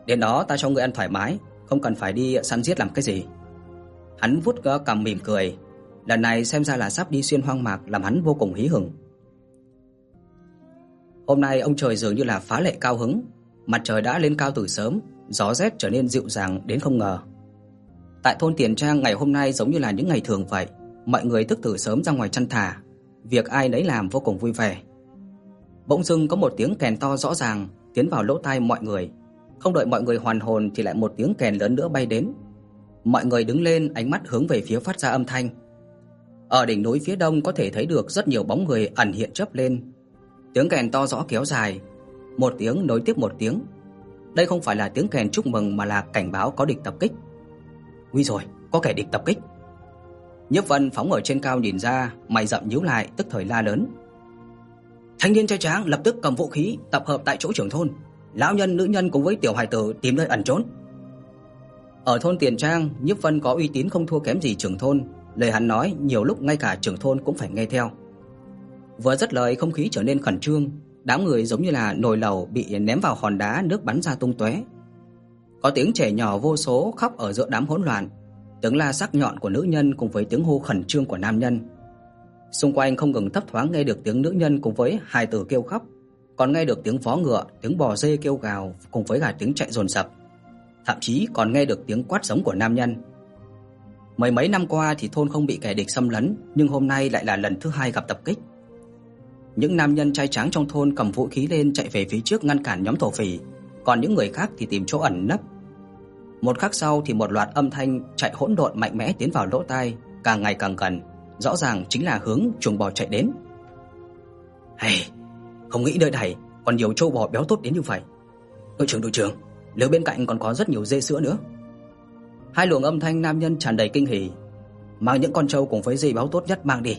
Đến đó ta cho ngươi ăn thoải mái, không cần phải đi săn giết làm cái gì." Hắn vuốt cằm mỉm cười, lần này xem ra là sắp đi xuyên hoang mạc làm hắn vô cùng hí hửng. Hôm nay ông trời dường như là phá lệ cao hứng, mặt trời đã lên cao từ sớm, gió rét trở nên dịu dàng đến không ngờ. Tại thôn Tiền Trang ngày hôm nay giống như là những ngày thường vậy, mọi người thức từ sớm ra ngoài chăn thả, việc ai nấy làm vô cùng vui vẻ. Bỗng dưng có một tiếng kèn to rõ ràng tiến vào lỗ tai mọi người, không đợi mọi người hoàn hồn thì lại một tiếng kèn lớn nữa bay đến. Mọi người đứng lên, ánh mắt hướng về phía phát ra âm thanh. Ở đỉnh núi phía đông có thể thấy được rất nhiều bóng người ẩn hiện chớp lên. Tiếng kèn to rõ kéo dài, một tiếng nối tiếp một tiếng. Đây không phải là tiếng kèn chúc mừng mà là cảnh báo có địch tập kích. Nguy rồi, có kẻ địch tập kích. Nhiếp Vân phóng ở trên cao nhìn ra, mày rậm nhíu lại, tức thời la lớn. Thanh niên trai tráng lập tức cầm vũ khí, tập hợp tại chỗ trưởng thôn. Lão nhân, nữ nhân cùng với tiểu hài tử tìm nơi ẩn trốn. Ở thôn Tiền Trang, Nhiếp Vân có uy tín không thua kém gì trưởng thôn, lời hắn nói nhiều lúc ngay cả trưởng thôn cũng phải nghe theo. Vừa dứt lời không khí trở nên khẩn trương, đám người giống như là nồi lẩu bị ném vào hòn đá nước bắn ra tung tóe. Có tiếng trẻ nhỏ vô số khóc ở giữa đám hỗn loạn, tiếng la sắc nhọn của nữ nhân cùng với tiếng hô khẩn trương của nam nhân. Xung quanh không ngừng thấp thoáng nghe được tiếng nữ nhân cùng với hài tử kêu khóc, còn nghe được tiếng vó ngựa, tiếng bò dê kêu gào cùng với cả tiếng chạy dồn dập thậm chí còn nghe được tiếng quát giống của nam nhân. Mấy mấy năm qua thì thôn không bị kẻ địch xâm lấn, nhưng hôm nay lại là lần thứ hai gặp tập kích. Những nam nhân trai tráng trong thôn cầm vũ khí lên chạy về phía trước ngăn cản nhóm thổ phỉ, còn những người khác thì tìm chỗ ẩn nấp. Một khắc sau thì một loạt âm thanh chạy hỗn độn mạnh mẽ tiến vào lỗ tai, càng ngày càng gần, rõ ràng chính là hướng chuồng bò chạy đến. Hay, không nghĩ nơi này còn nhiều trâu bò béo tốt đến như vậy. Đội trưởng đội trưởng, nếu bên cạnh còn có rất nhiều dê sữa nữa. Hai luồng âm thanh nam nhân tràn đầy kinh hỉ, mang những con trâu cùng với dê béo tốt nhất mang đi.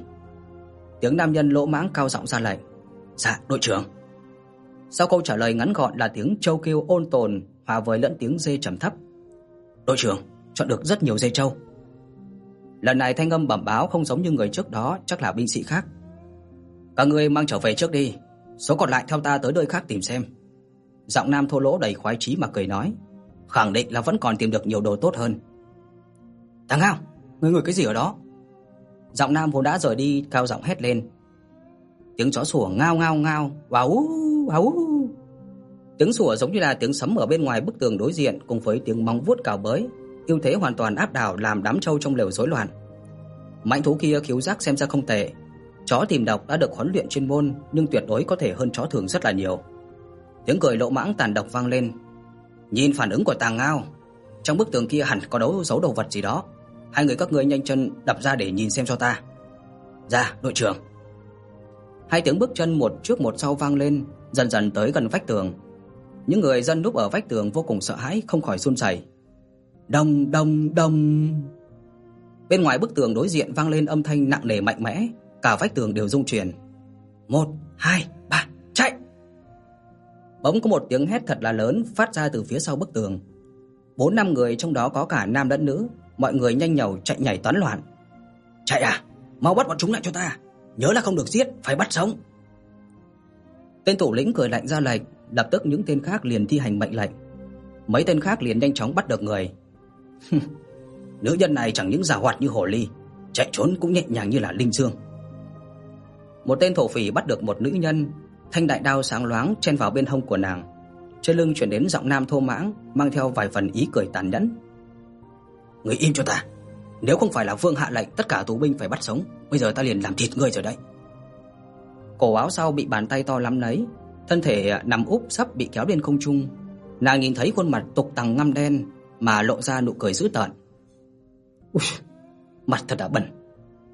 Tiếng nam nhân lỗ mãng cao giọng ra lệnh. "Dạ, đội trưởng." Sau câu trả lời ngắn gọn là tiếng châu kêu ôn tồn hòa với lẫn tiếng dê trầm thấp. "Đội trưởng, chọn được rất nhiều dê châu. Lần này thanh âm bẩm báo không giống như người trước đó, chắc là binh sĩ khác. Các ngươi mang trở về trước đi, số còn lại theo ta tới nơi khác tìm xem." Giọng nam thô lỗ đầy khoái chí mà cười nói, khẳng định là vẫn còn tìm được nhiều đồ tốt hơn. "Thằng Ngao, ngươi ngồi cái gì ở đó?" Giọng nam vốn đã rời đi cao giọng hét lên. Tiếng chó sủa ngao ngao ngao, wow wow. Tiếng sủa giống như là tiếng sấm ở bên ngoài bức tường đối diện cùng với tiếng móng vuốt cào bới, ưu thế hoàn toàn áp đảo làm đám trâu trong lều rối loạn. Mạnh thú kia khiếu giác xem ra không tệ, chó tìm độc đã được huấn luyện chuyên môn, nhưng tuyệt đối có thể hơn chó thường rất là nhiều. Tiếng cười lỗ mãng tàn độc vang lên. Nhìn phản ứng của Tàng Ngao, trong bức tường kia hẳn có đấu dấu đồ vật gì đó. Hai người các ngươi nhanh chân đập ra để nhìn xem cho ta. Ra, đội trưởng. Hai tiếng bước chân một trước một sau vang lên, dần dần tới gần vách tường. Những người dân núp ở vách tường vô cùng sợ hãi không khỏi run rẩy. Đông đông đông. Bên ngoài bức tường đối diện vang lên âm thanh nặng nề mạnh mẽ, cả vách tường đều rung chuyển. một, hai, ba, chạy. Bỗng có một tiếng hét thật là lớn phát ra từ phía sau bức tường. Bốn năm người trong đó có cả nam lẫn nữ, mọi người nhanh nhảu chạy nhảy toán loạn. "Chạy à? Mau bắt bọn chúng lại cho ta, nhớ là không được giết, phải bắt sống." Tên thủ lĩnh cười lạnh ra lệnh, lập tức những tên khác liền thi hành mệnh lệnh. Mấy tên khác liền nhanh chóng bắt được người. Nữ nhân này chẳng những giàu hoạt như hồ ly, chạy trốn cũng nhẹ nhàng như là linh dương. Một tên thổ phỉ bắt được một nữ nhân, thanh đại đao sáng loáng chen vào bên hông của nàng. Trên lưng truyền đến giọng nam thô mãng, mang theo vài phần ý cười tàn nhẫn. "Người im cho ta, nếu không phải là vương hạ lệnh tất cả tù binh phải bắt sống, bây giờ ta liền làm thịt ngươi rồi đấy." Cổ áo sau bị bàn tay to lắm nấy, thân thể à, nằm úp sắp bị kéo lên không trung. Nàng nhìn thấy khuôn mặt tục tằng ngăm đen mà lộ ra nụ cười dữ tợn. Ui, mặt thật là bẩn,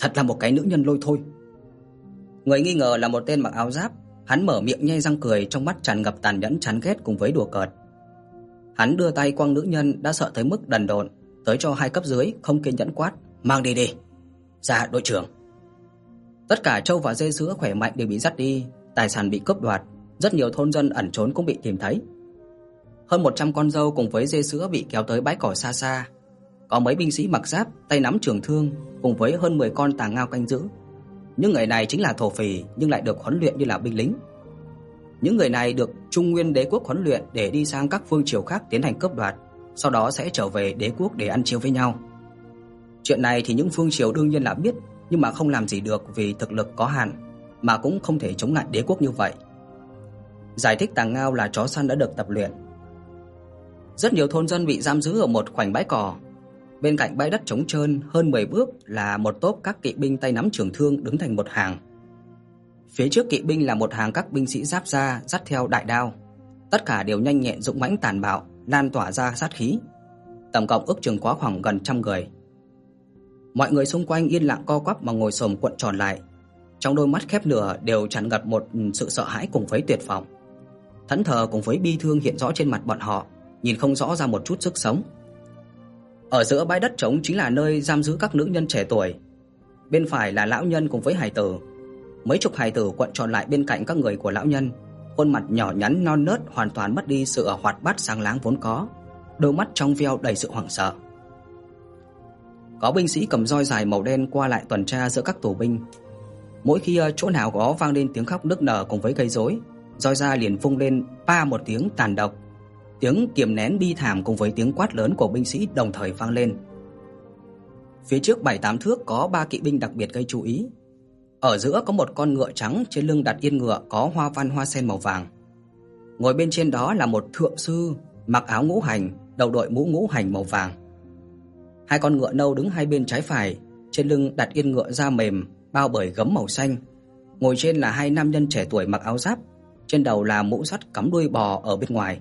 thật là một cái nữ nhân lôi thôi. Người nghi ngờ là một tên mặc áo giáp, hắn mở miệng nhe răng cười trong mắt tràn ngập tàn nhẫn chán ghét cùng với đùa cợt. Hắn đưa tay quăng nữ nhân đã sợ tới mức đần độn, tới cho hai cấp dưới không kiên nhẫn quát, "Mang đi đi." "Dạ, đội trưởng." Tất cả trâu và dê sữa khỏe mạnh đều bị dắt đi, tài sản bị cướp đoạt, rất nhiều thôn dân ẩn trốn cũng bị tìm thấy. Hơn 100 con dâu cùng với dê sữa bị kéo tới bãi cỏ xa xa. Có mấy binh sĩ mặc giáp, tay nắm trường thương cùng với hơn 10 con tàng ngao canh giữ. Những người này chính là thổ phỉ nhưng lại được huấn luyện như là binh lính. Những người này được Trung Nguyên Đế quốc huấn luyện để đi sang các phương triều khác tiến hành cướp đoạt, sau đó sẽ trở về đế quốc để ăn chiếu với nhau. Chuyện này thì những phương triều đương nhiên là biết, nhưng mà không làm gì được vì thực lực có hạn, mà cũng không thể chống lại đế quốc như vậy. Giải thích Tàng Ngao là chó săn đã được tập luyện. Rất nhiều thôn dân bị giam giữ ở một khoảnh bãi cỏ. Bên cạnh bãi đất trống trơn hơn 10 bước là một tốp các kỵ binh tay nắm trường thương đứng thành một hàng. Phía trước kỵ binh là một hàng các binh sĩ giáp da dắt theo đại đao, tất cả đều nhanh nhẹn dũng mãnh tàn bạo, lan tỏa ra sát khí. Tổng cộng ước chừng quá khoảng gần trăm người. Mọi người xung quanh yên lặng co quắp mà ngồi xổm cuộn tròn lại, trong đôi mắt khép nửa đều tràn ngập một ừ, sự sợ hãi cùng với tuyệt vọng. Thẫn thờ cùng với bi thương hiện rõ trên mặt bọn họ, nhìn không rõ ra một chút sức sống. Ở giữa bãi đất trống chính là nơi giam giữ các nữ nhân trẻ tuổi. Bên phải là lão nhân cùng với hài tử. Mấy chục hài tử quặn tròn lại bên cạnh các người của lão nhân, khuôn mặt nhỏ nhắn non nớt hoàn toàn mất đi sự hoạt bát sáng láng vốn có, đôi mắt trong veo đầy sự hoảng sợ. Có binh sĩ cầm roi dài màu đen qua lại tuần tra giữa các tù binh. Mỗi khi ờ, chỗ nào có vang lên tiếng khóc nức nở cùng với gây rối, roi ra liền vung lên pa một tiếng tàn độc. Tiếng kiềm nén bi thảm cùng với tiếng quát lớn của binh sĩ đồng thời vang lên. Phía trước bảy tám thước có ba kỵ binh đặc biệt gây chú ý. Ở giữa có một con ngựa trắng trên lưng đặt yên ngựa có hoa văn hoa sen màu vàng. Ngồi bên trên đó là một thượng sư mặc áo ngũ hành, đầu đội mũ ngũ hành màu vàng. Hai con ngựa nâu đứng hai bên trái phải, trên lưng đặt yên ngựa da mềm bao bởi gấm màu xanh. Ngồi trên là hai nam nhân trẻ tuổi mặc áo giáp, trên đầu là mũ sắt cắm đuôi bò ở bên ngoài.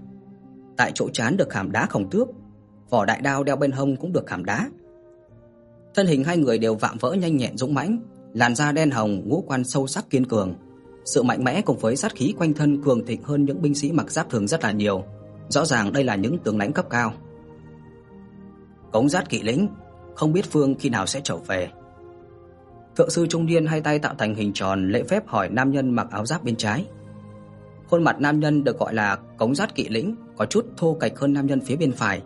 Tại chỗ trán được khảm đá khổng tước, vỏ đại đao đeo bên hông cũng được khảm đá. Thân hình hai người đều vạm vỡ nhanh nhẹn dũng mãnh, làn da đen hồng, ngũ quan sâu sắc kiên cường. Sự mạnh mẽ cùng với sát khí quanh thân cường thịnh hơn những binh sĩ mặc giáp thường rất là nhiều. Rõ ràng đây là những tướng lãnh cấp cao. Cống Giác kỵ lĩnh, không biết Phương khi nào sẽ trở về. Thượng sư trung niên hai tay tạo thành hình tròn lễ phép hỏi nam nhân mặc áo giáp bên trái. Khuôn mặt nam nhân được gọi là Cống Giác kỵ lĩnh, có chút thô kệch hơn nam nhân phía bên phải.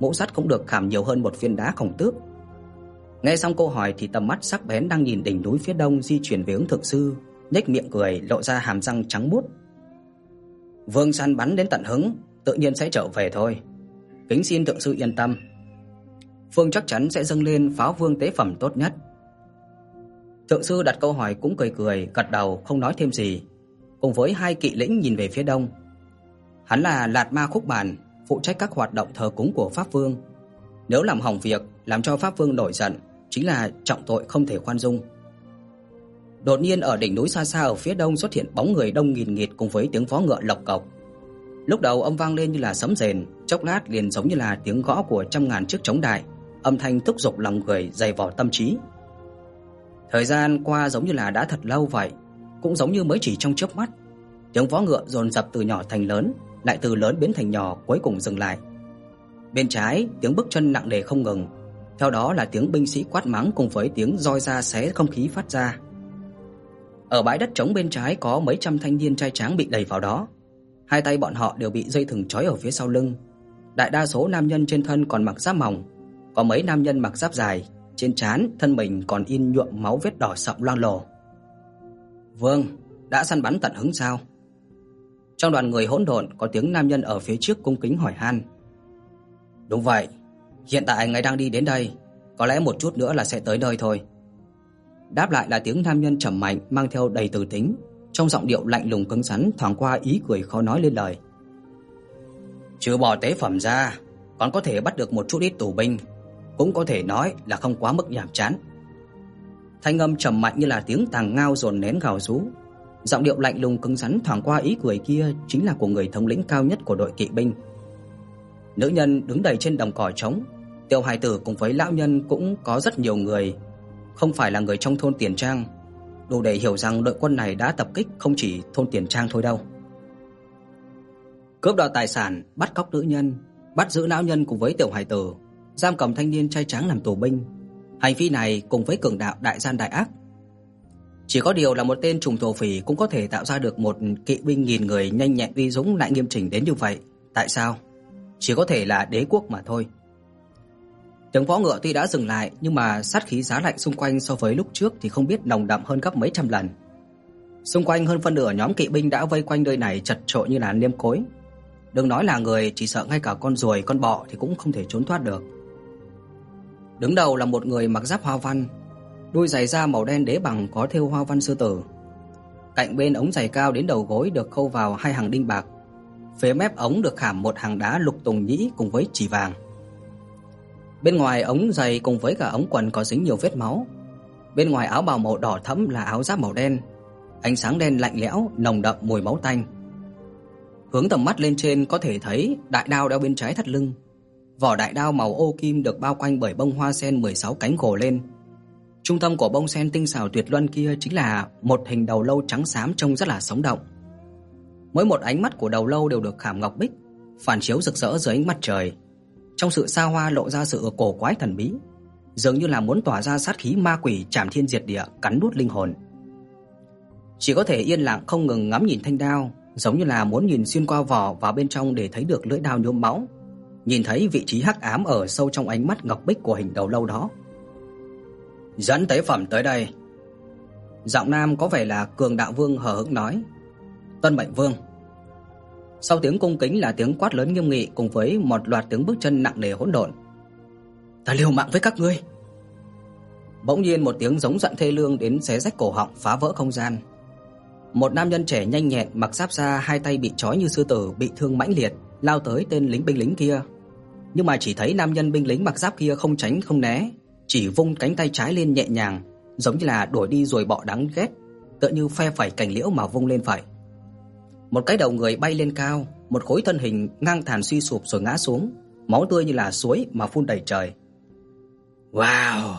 Mũ sắt cũng được khảm nhiều hơn một viên đá khổng tước. Nghe xong câu hỏi thì tầm mắt sắc bén đang nhìn đỉnh núi phía đông di chuyển về hướng thượng sư, nhếch miệng cười lộ ra hàm răng trắng muốt. Vương san bắn đến tận hứng, tự nhiên sẽ trở về thôi. Kính xin thượng sư yên tâm. Phương chắc chắn sẽ dâng lên pháo vương tế phẩm tốt nhất. Thượng sư đặt câu hỏi cũng cười cười, gật đầu không nói thêm gì, cùng với hai kỵ lĩnh nhìn về phía đông. Hắn là Lạt Ma Khúc Bàn, phụ trách các hoạt động thờ cúng của pháp vương. Nếu làm hỏng việc, làm cho pháp vương nổi giận, chính là trọng tội không thể khoan dung. Đột nhiên ở đỉnh núi xa xa ở phía đông xuất hiện bóng người đông nghìn nghịt cùng với tiếng vó ngựa lộc cộc. Lúc đầu âm vang lên như là sấm rền, chốc lát liền giống như là tiếng gõ của trăm ngàn chiếc trống đại, âm thanh thúc giục lòng người dày vò tâm trí. Thời gian qua giống như là đã thật lâu vậy, cũng giống như mới chỉ trong chớp mắt. Tiếng vó ngựa dồn dập từ nhỏ thành lớn, lại từ lớn biến thành nhỏ cuối cùng dừng lại. Bên trái, tiếng bước chân nặng nề không ngừng, theo đó là tiếng binh sĩ quát mắng cùng với tiếng roi da xé không khí phát ra. Ở bãi đất trống bên trái có mấy trăm thanh niên trai tráng bị đẩy vào đó. Hai tay bọn họ đều bị dây thừng trói ở phía sau lưng. Đại đa số nam nhân trên thân còn mặc giáp mỏng, có mấy nam nhân mặc giáp dài, trên trán, thân mình còn in nhuộm máu vết đỏ sậm loang lổ. "Vương, đã săn bắn tận hứng sao?" Trong đoàn người hỗn độn có tiếng nam nhân ở phía trước cung kính hỏi han. "Đúng vậy, hiện tại ngài đang đi đến đây, có lẽ một chút nữa là sẽ tới nơi thôi." Đáp lại là tiếng nam nhân trầm mạnh mang theo đầy từ tính, trong giọng điệu lạnh lùng cứng rắn thoáng qua ý cười khó nói lên lời. Trừ bỏ tế phẩm ra, còn có thể bắt được một chút ít tù binh, cũng có thể nói là không quá mức nhàm chán. Thanh âm trầm mạnh như là tiếng tàng ngao dồn nén gào rú. Giọng điệu lạnh lùng cứng rắn thoáng qua ý cười kia chính là của người thống lĩnh cao nhất của đội kỵ binh. Nữ nhân đứng đầy trên đồng cỏ trống, Tiêu Hải tử cùng với lão nhân cũng có rất nhiều người không phải là người trong thôn Tiền Trang, đủ để hiểu rằng đội quân này đã tập kích không chỉ thôn Tiền Trang thôi đâu. Cướp đoạt tài sản, bắt cóc nữ nhân, bắt giữ lão nhân cùng với tiểu hải tử, giam cầm thanh niên trai tráng làm tù binh. Hành vi này cùng với cường đạo đại gian đại ác. Chỉ có điều là một tên trùng thổ phỉ cũng có thể tạo ra được một kỵ binh nghìn người nhanh nhẹn uy dũng lại nghiêm chỉnh đến như vậy. Tại sao? Chỉ có thể là đế quốc mà thôi. Tiếng vó ngựa tuy đã dừng lại, nhưng mà sát khí giá lạnh xung quanh so với lúc trước thì không biết nồng đậm hơn gấp mấy trăm lần. Xung quanh hơn phân nửa nhóm kỵ binh đã vây quanh nơi này chật chội như là niêm cối. Đừng nói là người, chỉ sợ ngay cả con ruồi, con bọ thì cũng không thể trốn thoát được. Đứng đầu là một người mặc giáp hoa văn, đôi giày da màu đen đế bằng có thêu hoa văn sư tử. Cạnh bên ống giày cao đến đầu gối được khâu vào hai hàng đinh bạc. Phía mép ống được khảm một hàng đá lục tùng nhĩ cùng với chỉ vàng. Bên ngoài ống giày cùng với cả ống quần có dính nhiều vết máu. Bên ngoài áo bào màu đỏ thẫm là áo giáp màu đen. Ánh sáng đen lạnh lẽo, nồng đậm mùi máu tanh. Hướng tầm mắt lên trên có thể thấy đại đao đeo bên trái thắt lưng. Vỏ đại đao màu ô kim được bao quanh bởi bông hoa sen 16 cánh gồ lên. Trung tâm của bông sen tinh xảo tuyệt luân kia chính là một hình đầu lâu trắng xám trông rất là sống động. Mỗi một ánh mắt của đầu lâu đều được khảm ngọc bích, phản chiếu rực rỡ dưới ánh mặt trời, trong sự xa hoa lộ ra sự cổ quái thần bí, dường như là muốn tỏa ra sát khí ma quỷ trảm thiên diệt địa, cắn nuốt linh hồn. Chỉ có thể yên lặng không ngừng ngắm nhìn thanh đao, giống như là muốn nhìn xuyên qua vỏ vào bên trong để thấy được lưỡi đao nhuốm máu, nhìn thấy vị trí hắc ám ở sâu trong ánh mắt ngọc bích của hình đầu lâu đó. Dẫn tế phẩm tới đây. Giọng nam có vẻ là Cường Đạo Vương hờ hững nói: "Tân Mệnh Vương, sau tiếng cung kính là tiếng quát lớn nghiêm nghị cùng với một loạt tiếng bước chân nặng nề hỗn độn. "Ta liều mạng với các ngươi!" Bỗng nhiên một tiếng giống giận thê lương đến xé rách cổ họng, phá vỡ không gian. Một nam nhân trẻ nhanh nhẹn mặc giáp da, hai tay bị trói như sư tử, bị thương mãnh liệt, lao tới tên lính binh lính kia. Nhưng mà chỉ thấy nam nhân binh lính mặc giáp kia không tránh không né, chỉ vung cánh tay trái lên nhẹ nhàng, giống như là đuổi đi rồi bỏ đáng ghét, tựa như phe phẩy cành liễu mà vung lên phải. Một cái đầu người bay lên cao, một khối thân hình ngang thàn suy sụp rồi ngã xuống, máu tươi như là suối mà phun đầy trời. Wow!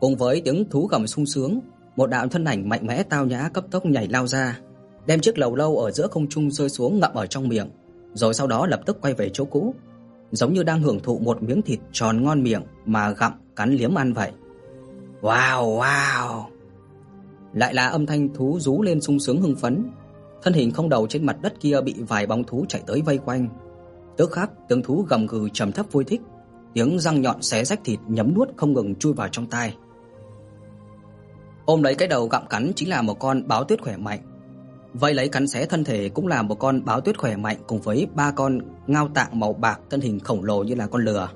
Cùng với tiếng thú gầm sung sướng, một đạo thân ảnh mạnh mẽ tao nhã cấp tốc nhảy lao ra, đem chiếc lầu lâu ở giữa không trung rơi xuống ngậm ở trong miệng, rồi sau đó lập tức quay về chỗ cũ, giống như đang hưởng thụ một miếng thịt tròn ngon miệng mà gặm cắn liếm ăn vậy. Wow, wow. Lại là âm thanh thú rú lên sung sướng hưng phấn, thân hình không đầu trên mặt đất kia bị vài bóng thú chạy tới vây quanh. Tức khắc, tiếng thú gầm gừ trầm thấp vui thích, tiếng răng nhọn xé rách thịt nhấm nuốt không ngừng chui vào trong tai. Ôm lấy cái đầu gặm cắn chính là một con báo tuyết khỏe mạnh. vây lấy cắn xé thân thể cũng là một con báo tuyết khỏe mạnh cùng với ba con ngao tạng màu bạc thân hình khổng lồ như là con lừa.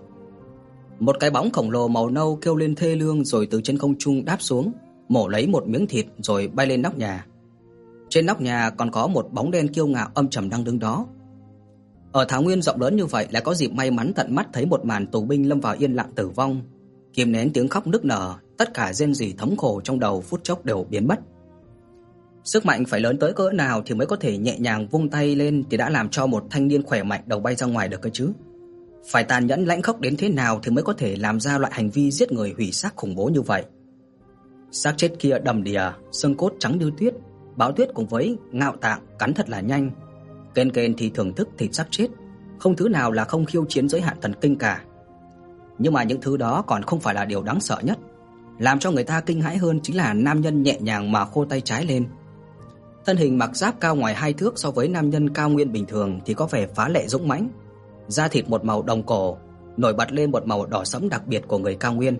Một cái bóng khổng lồ màu nâu kêu lên thê lương rồi từ trên không trung đáp xuống, mổ lấy một miếng thịt rồi bay lên nóc nhà. Trên nóc nhà còn có một bóng đen kiêu ngạo âm trầm đang đứng đó. Ở Thảo Nguyên rộng lớn như vậy lại có dịp may mắn tận mắt thấy một màn tù binh lâm vào yên lặng tử vong, kiềm nén tiếng khóc nức nở, tất cả rên rỉ thống khổ trong đầu phút chốc đều biến mất. Sức mạnh phải lớn tới cỡ nào thì mới có thể nhẹ nhàng vung tay lên thì đã làm cho một thanh niên khỏe mạnh đầu bay ra ngoài được cơ chứ? Phải tàn nhẫn lãnh khốc đến thế nào thì mới có thể làm ra loại hành vi giết người hủy xác khủng bố như vậy? Xác chết kia đầm đìa, xương cốt trắng như tuyết, báo tuyết cùng với ngạo tạng cắn thật là nhanh. Kên Kên thì thưởng thức thịt sắp chết, không thứ nào là không khiêu chiến giới hạn thần kinh cả. Nhưng mà những thứ đó còn không phải là điều đáng sợ nhất. Làm cho người ta kinh hãi hơn chính là nam nhân nhẹ nhàng mà khô tay trái lên. Thân hình mặc giáp cao ngoài hai thước so với nam nhân cao nguyên bình thường thì có vẻ phá lệ dũng mãnh. Da thịt một màu đồng cổ, nổi bật lên một màu đỏ sẫm đặc biệt của người cao nguyên.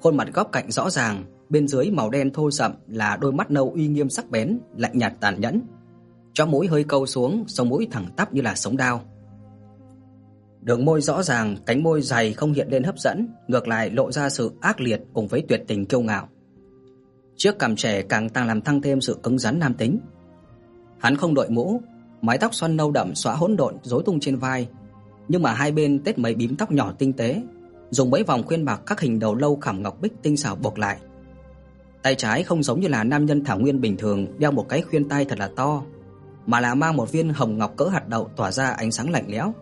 Khuôn mặt góc cạnh rõ ràng, bên dưới màu đen thô sậm là đôi mắt nâu uy nghiêm sắc bén, lạnh nhạt tàn nhẫn. Chóp mũi hơi câu xuống, sống mũi thẳng tắp như là sống đao Đường môi rõ ràng, cánh môi dày không hiện lên hấp dẫn, ngược lại lộ ra sự ác liệt cùng với tuyệt tình kiêu ngạo. Chiếc cằm trẻ càng tăng làm tăng thêm sự cứng rắn nam tính. Hắn không đội mũ, mái tóc xoăn nâu đậm xõa hỗn độn rối tung trên vai, nhưng mà hai bên tết mấy bím tóc nhỏ tinh tế, dùng mấy vòng khuyên bạc các hình đầu lâu khảm ngọc bích tinh xảo buộc lại. Tay trái không giống như là nam nhân thảo nguyên bình thường đeo một cái khuyên tai thật là to, mà là mang một viên hồng ngọc cỡ hạt đậu tỏa ra ánh sáng lạnh lẽo.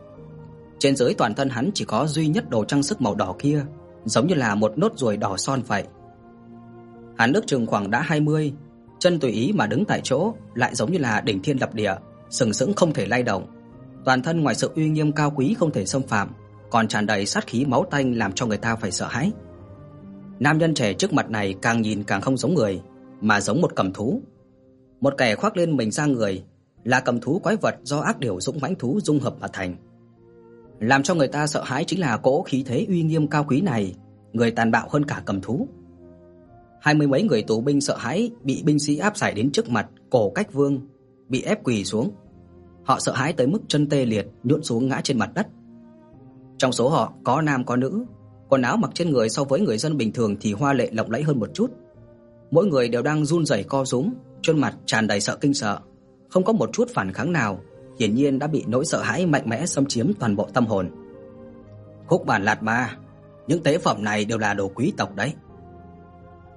Trên dưới toàn thân hắn chỉ có duy nhất đồ trang sức màu đỏ kia, giống như là một nốt ruồi đỏ son vậy. Hắn ước chừng khoảng đã 20, chân tùy ý mà đứng tại chỗ, lại giống như là đỉnh thiên lập địa, sừng sững không thể lay động. Toàn thân ngoài sự uy nghiêm cao quý không thể xâm phạm, còn tràn đầy sát khí máu tanh làm cho người ta phải sợ hãi. Nam nhân trẻ trước mặt này càng nhìn càng không giống người, mà giống một cầm thú. Một kẻ khoác lên mình da người, là cầm thú quái vật do ác điều dũng mãnh thú dung hợp mà thành. Làm cho người ta sợ hãi chính là cỗ khí thế uy nghiêm cao quý này, người tàn bạo hơn cả cầm thú. Hai mươi mấy người tù binh sợ hãi bị binh sĩ áp giải đến trước mặt Cổ Cách Vương, bị ép quỳ xuống. Họ sợ hãi tới mức chân tê liệt, nhũn xuống ngã trên mặt đất. Trong số họ có nam có nữ, quần áo mặc trên người so với người dân bình thường thì hoa lệ lộng lẫy hơn một chút. Mỗi người đều đang run rẩy co rúm, trên mặt tràn đầy sợ kinh sợ, không có một chút phản kháng nào, hiển nhiên đã bị nỗi sợ hãi mạnh mẽ xâm chiếm toàn bộ tâm hồn. Khúc bản Lạt Ma, những tế phẩm này đều là đồ quý tộc đấy.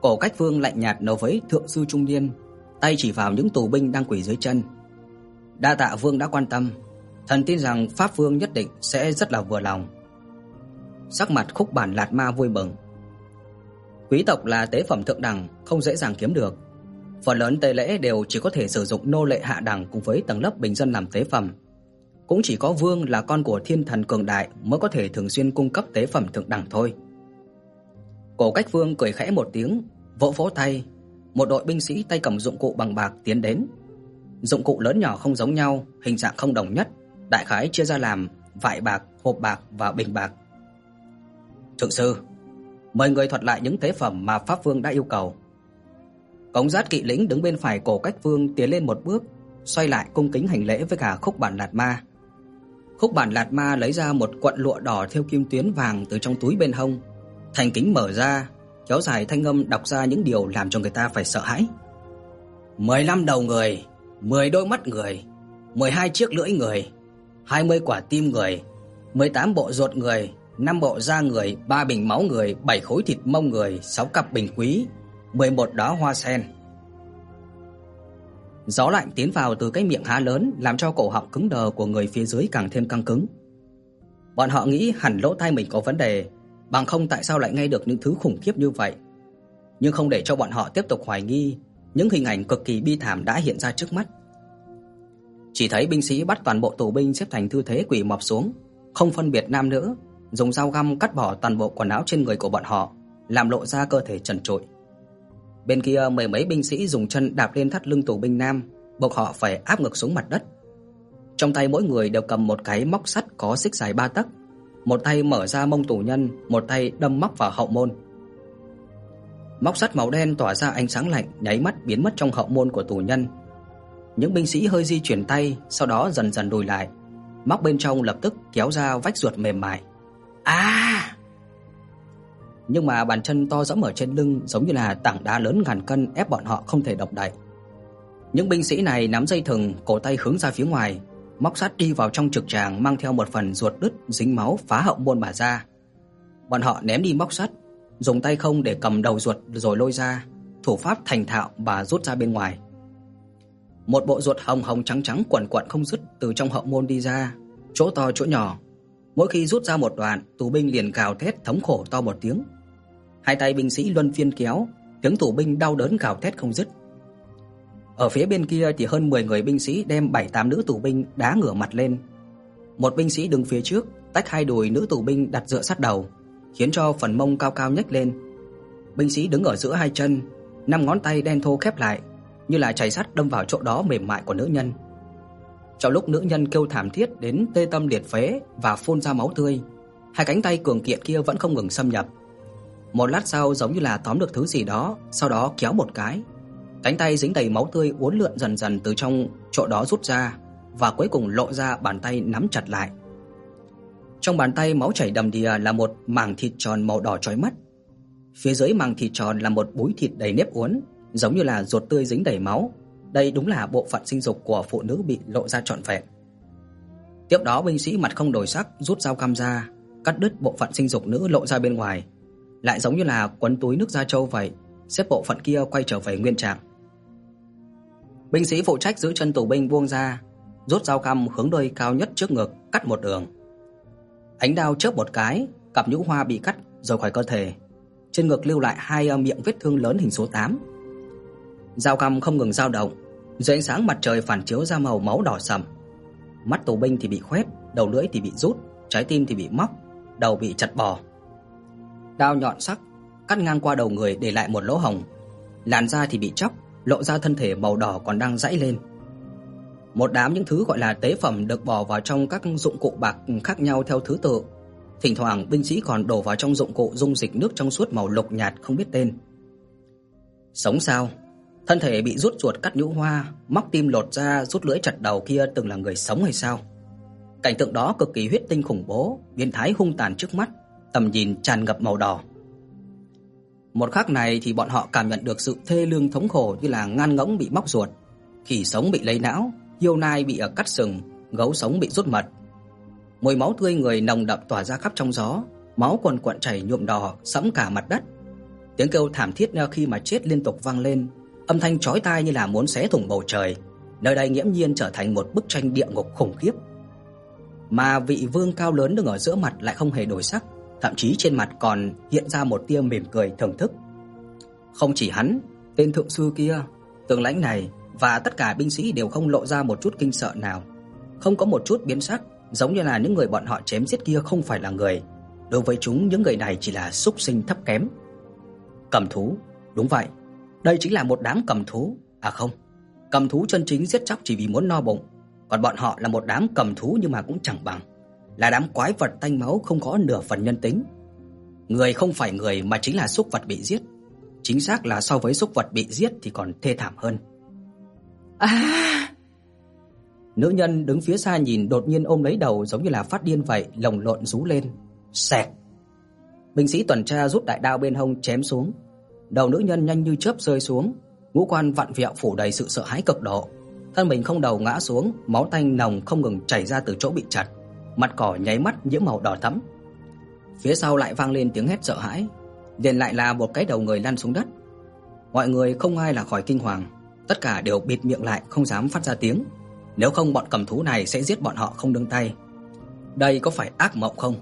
Cổ Cách Vương lạnh nhạt nói với thượng sư trung niên, tay chỉ vào những tù binh đang quỳ dưới chân. Đa tạ vương đã quan tâm, thần tin rằng pháp vương nhất định sẽ rất là vừa lòng. Sắc mặt Khúc Bản Lạt Ma vui mừng. Quý tộc là tế phẩm thượng đẳng, không dễ dàng kiếm được. Phần lớn tế lễ đều chỉ có thể sử dụng nô lệ hạ đẳng cùng với tầng lớp bình dân làm tế phẩm. Cũng chỉ có vương là con của thiên thần cường đại mới có thể thường xuyên cung cấp tế phẩm thượng đẳng thôi. Cổ Cách Vương cười khẽ một tiếng, vỗ vỗ tay, một đội binh sĩ tay cầm dụng cụ bằng bạc tiến đến. Dụng cụ lớn nhỏ không giống nhau, hình dạng không đồng nhất, đại khái chia ra làm vải bạc, hộp bạc và bình bạc. Thượng sư, mời người thuật lại những tế phẩm mà pháp vương đã yêu cầu. Cống Giác kỵ lĩnh đứng bên phải cổ Cách Vương tiến lên một bước, xoay lại cung kính hành lễ với cả Khúc Bản Lạt Ma. Khúc Bản Lạt Ma lấy ra một quận lụa đỏ thêu kim tuyến vàng từ trong túi bên hông, thành kính mở ra, kéo dài thanh âm đọc ra những điều làm cho người ta phải sợ hãi. 15 đầu người, 10 đôi mắt người, 12 chiếc lưỡi người, 20 quả tim người, 18 bộ ruột người, 5 bộ da người, 3 bình máu người, 7 khối thịt mông người, 6 cặp bình quý, 11 đóa hoa sen. Gió lạnh tiến vào từ cái miệng há lớn làm cho cổ họng cứng đờ của người phía dưới càng thêm căng cứng. Bọn họ nghĩ hẳn lỗ tai mình có vấn đề, bằng không tại sao lại nghe được những thứ khủng khiếp như vậy. Nhưng không để cho bọn họ tiếp tục hoài nghi, những hình ảnh cực kỳ bi thảm đã hiện ra trước mắt. Chỉ thấy binh sĩ bắt toàn bộ tù binh xếp thành tư thế quỳ mọp xuống, không phân biệt nam nữ, dùng dao găm cắt bỏ toàn bộ quần áo trên người của bọn họ, làm lộ ra cơ thể trần trụi. Bên kia mười mấy binh sĩ dùng chân đạp lên thắt lưng tù binh nam, buộc họ phải áp ngực xuống mặt đất. Trong tay mỗi người đều cầm một cái móc sắt có xích dài ba tấc, một tay mở ra mông tù nhân, một tay đâm móc vào hậu môn. Móc sắt màu đen tỏa ra ánh sáng lạnh, nháy mắt biến mất trong hậu môn của tù nhân. Những binh sĩ hơi di chuyển tay, sau đó dần dần lùi lại. Móc bên trong lập tức kéo ra vách ruột mềm mại. A! Nhưng mà bàn chân to dẫm ở trên lưng giống như là tảng đá lớn ngàn cân ép bọn họ không thể động đậy. Những binh sĩ này nắm dây thừng, cổ tay hướng ra phía ngoài, móc sắt đi vào trong trực tràng mang theo một phần ruột đứt dính máu phá hậu môn mà ra. Bọn họ ném đi móc sắt, dùng tay không để cầm đầu ruột rồi lôi ra, thủ pháp thành thạo và rút ra bên ngoài. Một bộ ruột hồng hồng trắng trắng quẩn quẩn không dứt từ trong hậu môn đi ra, chỗ to chỗ nhỏ. Mỗi khi rút ra một đoạn, tù binh liền gào thét thống khổ to một tiếng. Hai tay binh sĩ luân phiên kéo, tiếng tù binh đau đớn gào thét không dứt. Ở phía bên kia thì hơn 10 người binh sĩ đem 7-8 nữ tù binh đá ngửa mặt lên. Một binh sĩ đứng phía trước, tách hai đùi nữ tù binh đặt dựa sát đầu, khiến cho phần mông cao cao nhếch lên. Binh sĩ đứng ở giữa hai chân, năm ngón tay đen thô khép lại, như là chày sắt đâm vào chỗ đó mềm mại của nữ nhân. Trong lúc nữ nhân kêu thảm thiết đến tê tâm liệt phế và phun ra máu tươi, hai cánh tay cường kiện kia vẫn không ngừng xâm nhập. Một lát sau giống như là tóm được thứ gì đó, sau đó kéo một cái, Cánh tay dính đầy máu tươi uốn lượn dần dần từ trong chỗ đó rút ra và cuối cùng lộ ra bàn tay nắm chặt lại. Trong bàn tay máu chảy đầm đìa là một mảng thịt tròn màu đỏ chói mắt. Phía dưới mảng thịt tròn là một búi thịt đầy nếp uốn, giống như là ruột tươi dính đầy máu. Đây đúng là bộ phận sinh dục của phụ nữ bị lộ ra trọn vẹn. Tiếp đó binh sĩ mặt không đổi sắc rút dao cam ra, cắt đứt bộ phận sinh dục nữ lộ ra bên ngoài, lại giống như là quấn túi nước da trâu vậy, xếp bộ phận kia quay trở về nguyên trạng. Binh sĩ phụ trách giữ chân tù binh buông ra, rút dao cam hướng đôi cao nhất trước ngực, cắt một đường. Ánh đao chớp một cái, cặp nhũ hoa bị cắt rời khỏi cơ thể. Trên ngực lưu lại hai ờ, miệng vết thương lớn hình số 8. Dao găm không ngừng dao động, dưới ánh sáng mặt trời phản chiếu ra màu máu đỏ sẫm. Mắt tù binh thì bị khoét, đầu lưỡi thì bị rút, trái tim thì bị móc, đầu bị chặt bỏ. Dao nhọn sắc cắt ngang qua đầu người để lại một lỗ hổng, làn da thì bị chóc, lộ ra thân thể màu đỏ còn đang giãy lên. Một đám những thứ gọi là tế phẩm được bỏ vào trong các dụng cụ bạc khác nhau theo thứ tự. Thỉnh thoảng binh sĩ còn đổ vào trong dụng cụ dung dịch nước trong suốt màu lục nhạt không biết tên. Sống sao? Thân thể bị rút ruột cắt nhũ hoa, móc tim lột ra, rút lưỡi chặt đầu kia từng là người sống hay sao? Cảnh tượng đó cực kỳ huyết tinh khủng bố, biến thái hung tàn trước mắt, tầm nhìn tràn ngập màu đỏ. Một khắc này thì bọn họ cảm nhận được sự thê lương thống khổ như là ngan ngỗng bị móc ruột, khỉ sống bị lấy não, hiêu nai bị ở cắt sừng, gấu sống bị rút mật. Mùi máu tươi người nồng đậm tỏa ra khắp trong gió, máu quần quần chảy nhuộm đỏ sẫm cả mặt đất. Tiếng kêu thảm thiết ờ, khi mà chết liên tục vang lên, âm thanh chói tai như là muốn xé thủng bầu trời. Nơi đây nghiễm nhiên trở thành một bức tranh địa ngục khủng khiếp. Mà vị vương cao lớn đứng ở giữa mặt lại không hề đổi sắc, thậm chí trên mặt còn hiện ra một tia mỉm cười thưởng thức. Không chỉ hắn, tên thượng sư kia, tướng lãnh này và tất cả binh sĩ đều không lộ ra một chút kinh sợ nào, không có một chút biến sắc, giống như là những người bọn họ chém giết kia không phải là người. Đối với chúng những người này chỉ là súc sinh thấp kém. Cầm thú, đúng vậy, đây chính là một đám cầm thú, à không, cầm thú chân chính giết chóc chỉ vì muốn no bụng, còn bọn họ là một đám cầm thú nhưng mà cũng chẳng bằng là đám quái vật tanh máu không có nửa phần nhân tính. Người không phải người mà chính là súc vật bị giết. Chính xác là so với súc vật bị giết thì còn thê thảm hơn. À! Nữ nhân đứng phía xa nhìn đột nhiên ôm lấy đầu giống như là phát điên vậy, lồng lộn rú lên. Xẹt. Binh sĩ tuần tra rút đại đao bên hông chém xuống. Đầu nữ nhân nhanh như chớp rơi xuống, ngũ quan vặn vẹo phủ đầy sự sợ hãi cực độ. Thân mình không đầu ngã xuống, máu tanh nồng không ngừng chảy ra từ chỗ bị chặt mặt cỏ nháy mắt nhiễm màu đỏ thẫm. Phía sau lại vang lên tiếng hét sợ hãi, liền lại là một cái đầu người lăn xuống đất. Mọi người không ai là khỏi kinh hoàng, tất cả đều bịt miệng lại không dám phát ra tiếng, nếu không bọn cầm thú này sẽ giết bọn họ không đương tay. Đây có phải ác mộng không?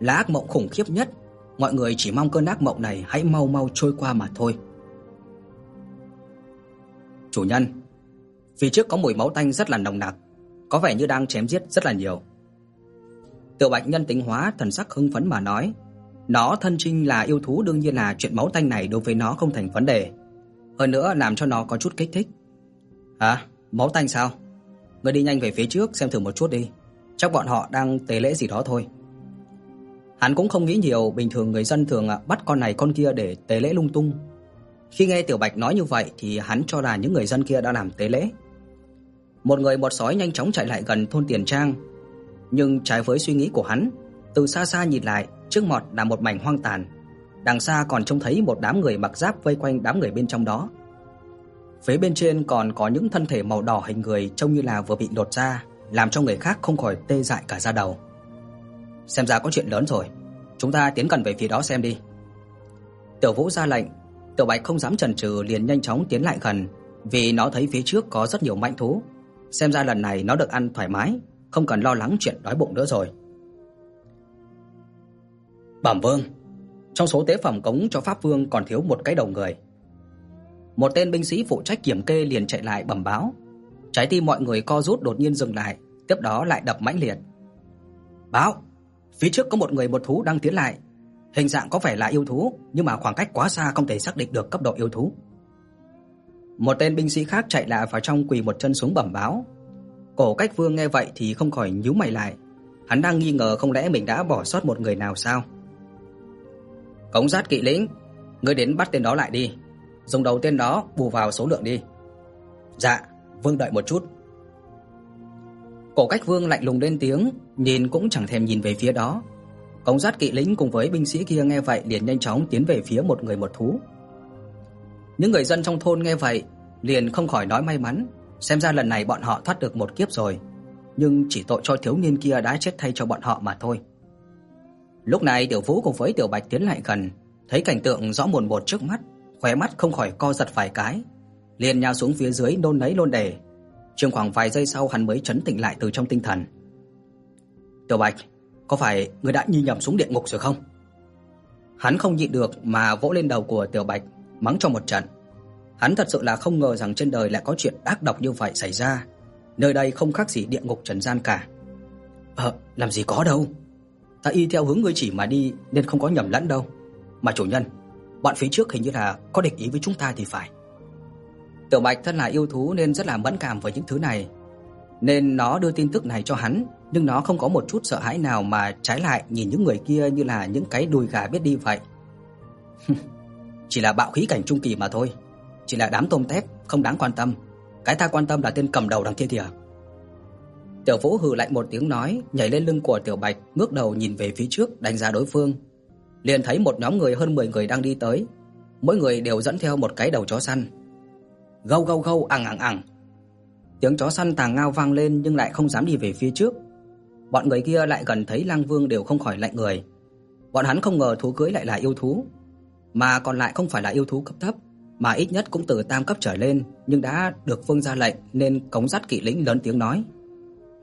Là ác mộng khủng khiếp nhất, mọi người chỉ mong cơn ác mộng này hãy mau mau trôi qua mà thôi. Chủ nhân, phía trước có mùi máu tanh rất là nồng nặc, có vẻ như đang chém giết rất là nhiều. Tiểu Bạch nhân tính hóa thần sắc hưng phấn mà nói, nó thân trinh là yêu thú đương nhiên là chuyện máu tanh này đối với nó không thành vấn đề. Hơn nữa làm cho nó có chút kích thích. Hả? Máu tanh sao? Ngươi đi nhanh về phía trước xem thử một chút đi. Chắc bọn họ đang tế lễ gì đó thôi. Hắn cũng không nghĩ nhiều, bình thường người dân thường à, bắt con này con kia để tế lễ lung tung, Khi nghe Tiểu Bạch nói như vậy thì hắn cho là những người dân kia đã làm tế lễ. Một người một sói nhanh chóng chạy lại gần thôn Tiền Trang, nhưng trái với suy nghĩ của hắn, từ xa xa nhìn lại, trước mặt là một mảnh hoang tàn. Đằng xa còn trông thấy một đám người mặc giáp vây quanh đám người bên trong đó. Phía bên trên còn có những thân thể màu đỏ hình người trông như là vừa bị đột ra, làm cho người khác không khỏi tê dại cả da đầu. Xem ra có chuyện lớn rồi, chúng ta tiến gần về phía đó xem đi. Tiểu Vũ ra lệnh, Tiểu Bạch không dám chần chừ liền nhanh chóng tiến lại gần, vì nó thấy phía trước có rất nhiều manh thú. Xem ra lần này nó được ăn thoải mái, không cần lo lắng chuyện đói bụng nữa rồi. Bẩm vương, trong số tế phẩm cống cho pháp vương còn thiếu một cái đầu người. Một tên binh sĩ phụ trách kiểm kê liền chạy lại bẩm báo. Trái tim mọi người co rút đột nhiên dừng lại, tiếp đó lại đập mãnh liệt. "Báo, phía trước có một người một thú đang tiến lại, hình dạng có vẻ là yêu thú, nhưng mà khoảng cách quá xa không thể xác định được cấp độ yêu thú." Một tên binh sĩ khác chạy lại vào trong quỳ một chân xuống bẩm báo. Cổ Cách Vương nghe vậy thì không khỏi nhíu mày lại. Hắn đang nghi ngờ không lẽ mình đã bỏ sót một người nào sao? Cống Giác Kỵ Lĩnh, ngươi đến bắt tên đó lại đi, dùng đầu tên đó bù vào số lượng đi. Dạ, vương đợi một chút. Cổ Cách Vương lạnh lùng lên tiếng, nhìn cũng chẳng thèm nhìn về phía đó. Cống Giác Kỵ Lĩnh cùng với binh sĩ kia nghe vậy liền nhanh chóng tiến về phía một người một thú. Những người dân trong thôn nghe vậy liền không khỏi nói may mắn, xem ra lần này bọn họ thoát được một kiếp rồi, nhưng chỉ tội cho thiếu niên kia đã chết thay cho bọn họ mà thôi. Lúc này Tiểu Vũ cùng với Tiểu Bạch tiến lại gần, thấy cảnh tượng rõ mồn một trước mắt, khóe mắt không khỏi co giật vài cái, liền nhào xuống phía dưới nôn nấy lôn đẻ. Chừng khoảng vài giây sau hắn mới chấn tĩnh lại từ trong tinh thần. "Tiểu Bạch, có phải ngươi đã nhi nhầm xuống địa ngục rồi không?" Hắn không nhịn được mà vỗ lên đầu của Tiểu Bạch, mắng cho một trận. Hắn thật sự là không ngờ rằng trên đời lại có chuyện ác độc như vậy xảy ra. Nơi đây không khác gì địa ngục trần gian cả. "Ờ, làm gì có đâu." ta y theo hướng ngươi chỉ mà đi nên không có nhầm lẫn đâu. Mà chủ nhân, bọn phía trước hình như là có địch ý với chúng ta thì phải. Tiểu Bạch thân là yêu thú nên rất là mẫn cảm với những thứ này, nên nó đưa tin tức này cho hắn, nhưng nó không có một chút sợ hãi nào mà trái lại nhìn những người kia như là những cái đùi gà biết đi vậy. chỉ là bạo khí cảnh trung kỳ mà thôi, chỉ là đám tôm tép không đáng quan tâm, cái ta quan tâm là tên cầm đầu đằng kia kìa. Tiểu Vũ hừ lạnh một tiếng nói, nhảy lên lưng của Tiểu Bạch, ngước đầu nhìn về phía trước đánh giá đối phương. Liền thấy một nhóm người hơn 10 người đang đi tới, mỗi người đều dẫn theo một cái đầu chó săn. Gâu gâu gâu ằng ằng ằng. Tiếng chó săn tàng ngao vang lên nhưng lại không dám đi về phía trước. Bọn người kia lại gần thấy Lang Vương đều không khỏi lạnh người. Bọn hắn không ngờ thú cưỡi lại là yêu thú, mà còn lại không phải là yêu thú cấp thấp, mà ít nhất cũng từ tam cấp trở lên, nhưng đã được vương ra lệnh nên cống dắt kỵ lĩnh lớn tiếng nói: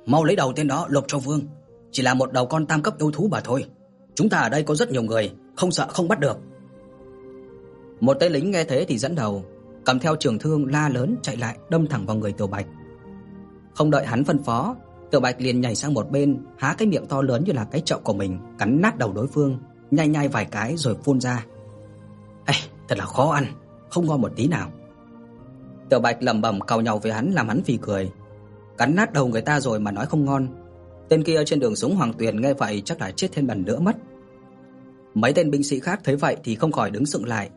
mau lấy đầu tên đó lột cho vương, chỉ là một đầu con tam cấp yêu thú mà thôi. Chúng ta ở đây có rất nhiều người, không sợ không bắt được." Một tên lính nghe thế thì dẫn đầu, cầm theo trường thương la lớn chạy lại đâm thẳng vào người Tiểu Bạch. Không đợi hắn phân phó, Tiểu Bạch liền nhảy sang một bên, há cái miệng to lớn như là cái chậu của mình, cắn nát đầu đối phương, nhai nhai vài cái rồi phun ra. "Ê, thật là khó ăn, không ngon một tí nào." Tiểu Bạch lẩm bẩm cau nhau với hắn làm hắn phì cười, cắn nát đầu người ta rồi mà nói không ngon. Tên kia trên đường xuống Hoàng Tuyền nghe vậy chắc là chết thêm lần nữa mất. Mấy tên binh sĩ khác thấy vậy thì không khỏi đứng sững lại,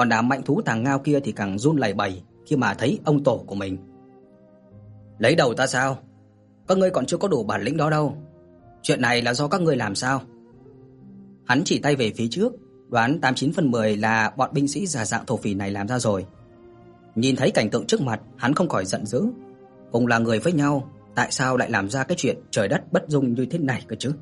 còn đám mạnh thú thằng ngao kia thì càng run lẩy bẩy khi mà thấy ông tổ của mình. Lấy đầu ta sao? Các ngươi còn chưa có đủ bản lĩnh đó đâu. Chuyện này là do các ngươi làm sao? Hắn chỉ tay về phía trước, đoán 89 phần 10 là bọn binh sĩ giả dạng thổ phỉ này làm ra rồi. Nhìn thấy cảnh tượng trước mặt, hắn không khỏi giận dữ, cùng là người với nhau, tại sao lại làm ra cái chuyện trời đất bất dung như thế này cơ chứ?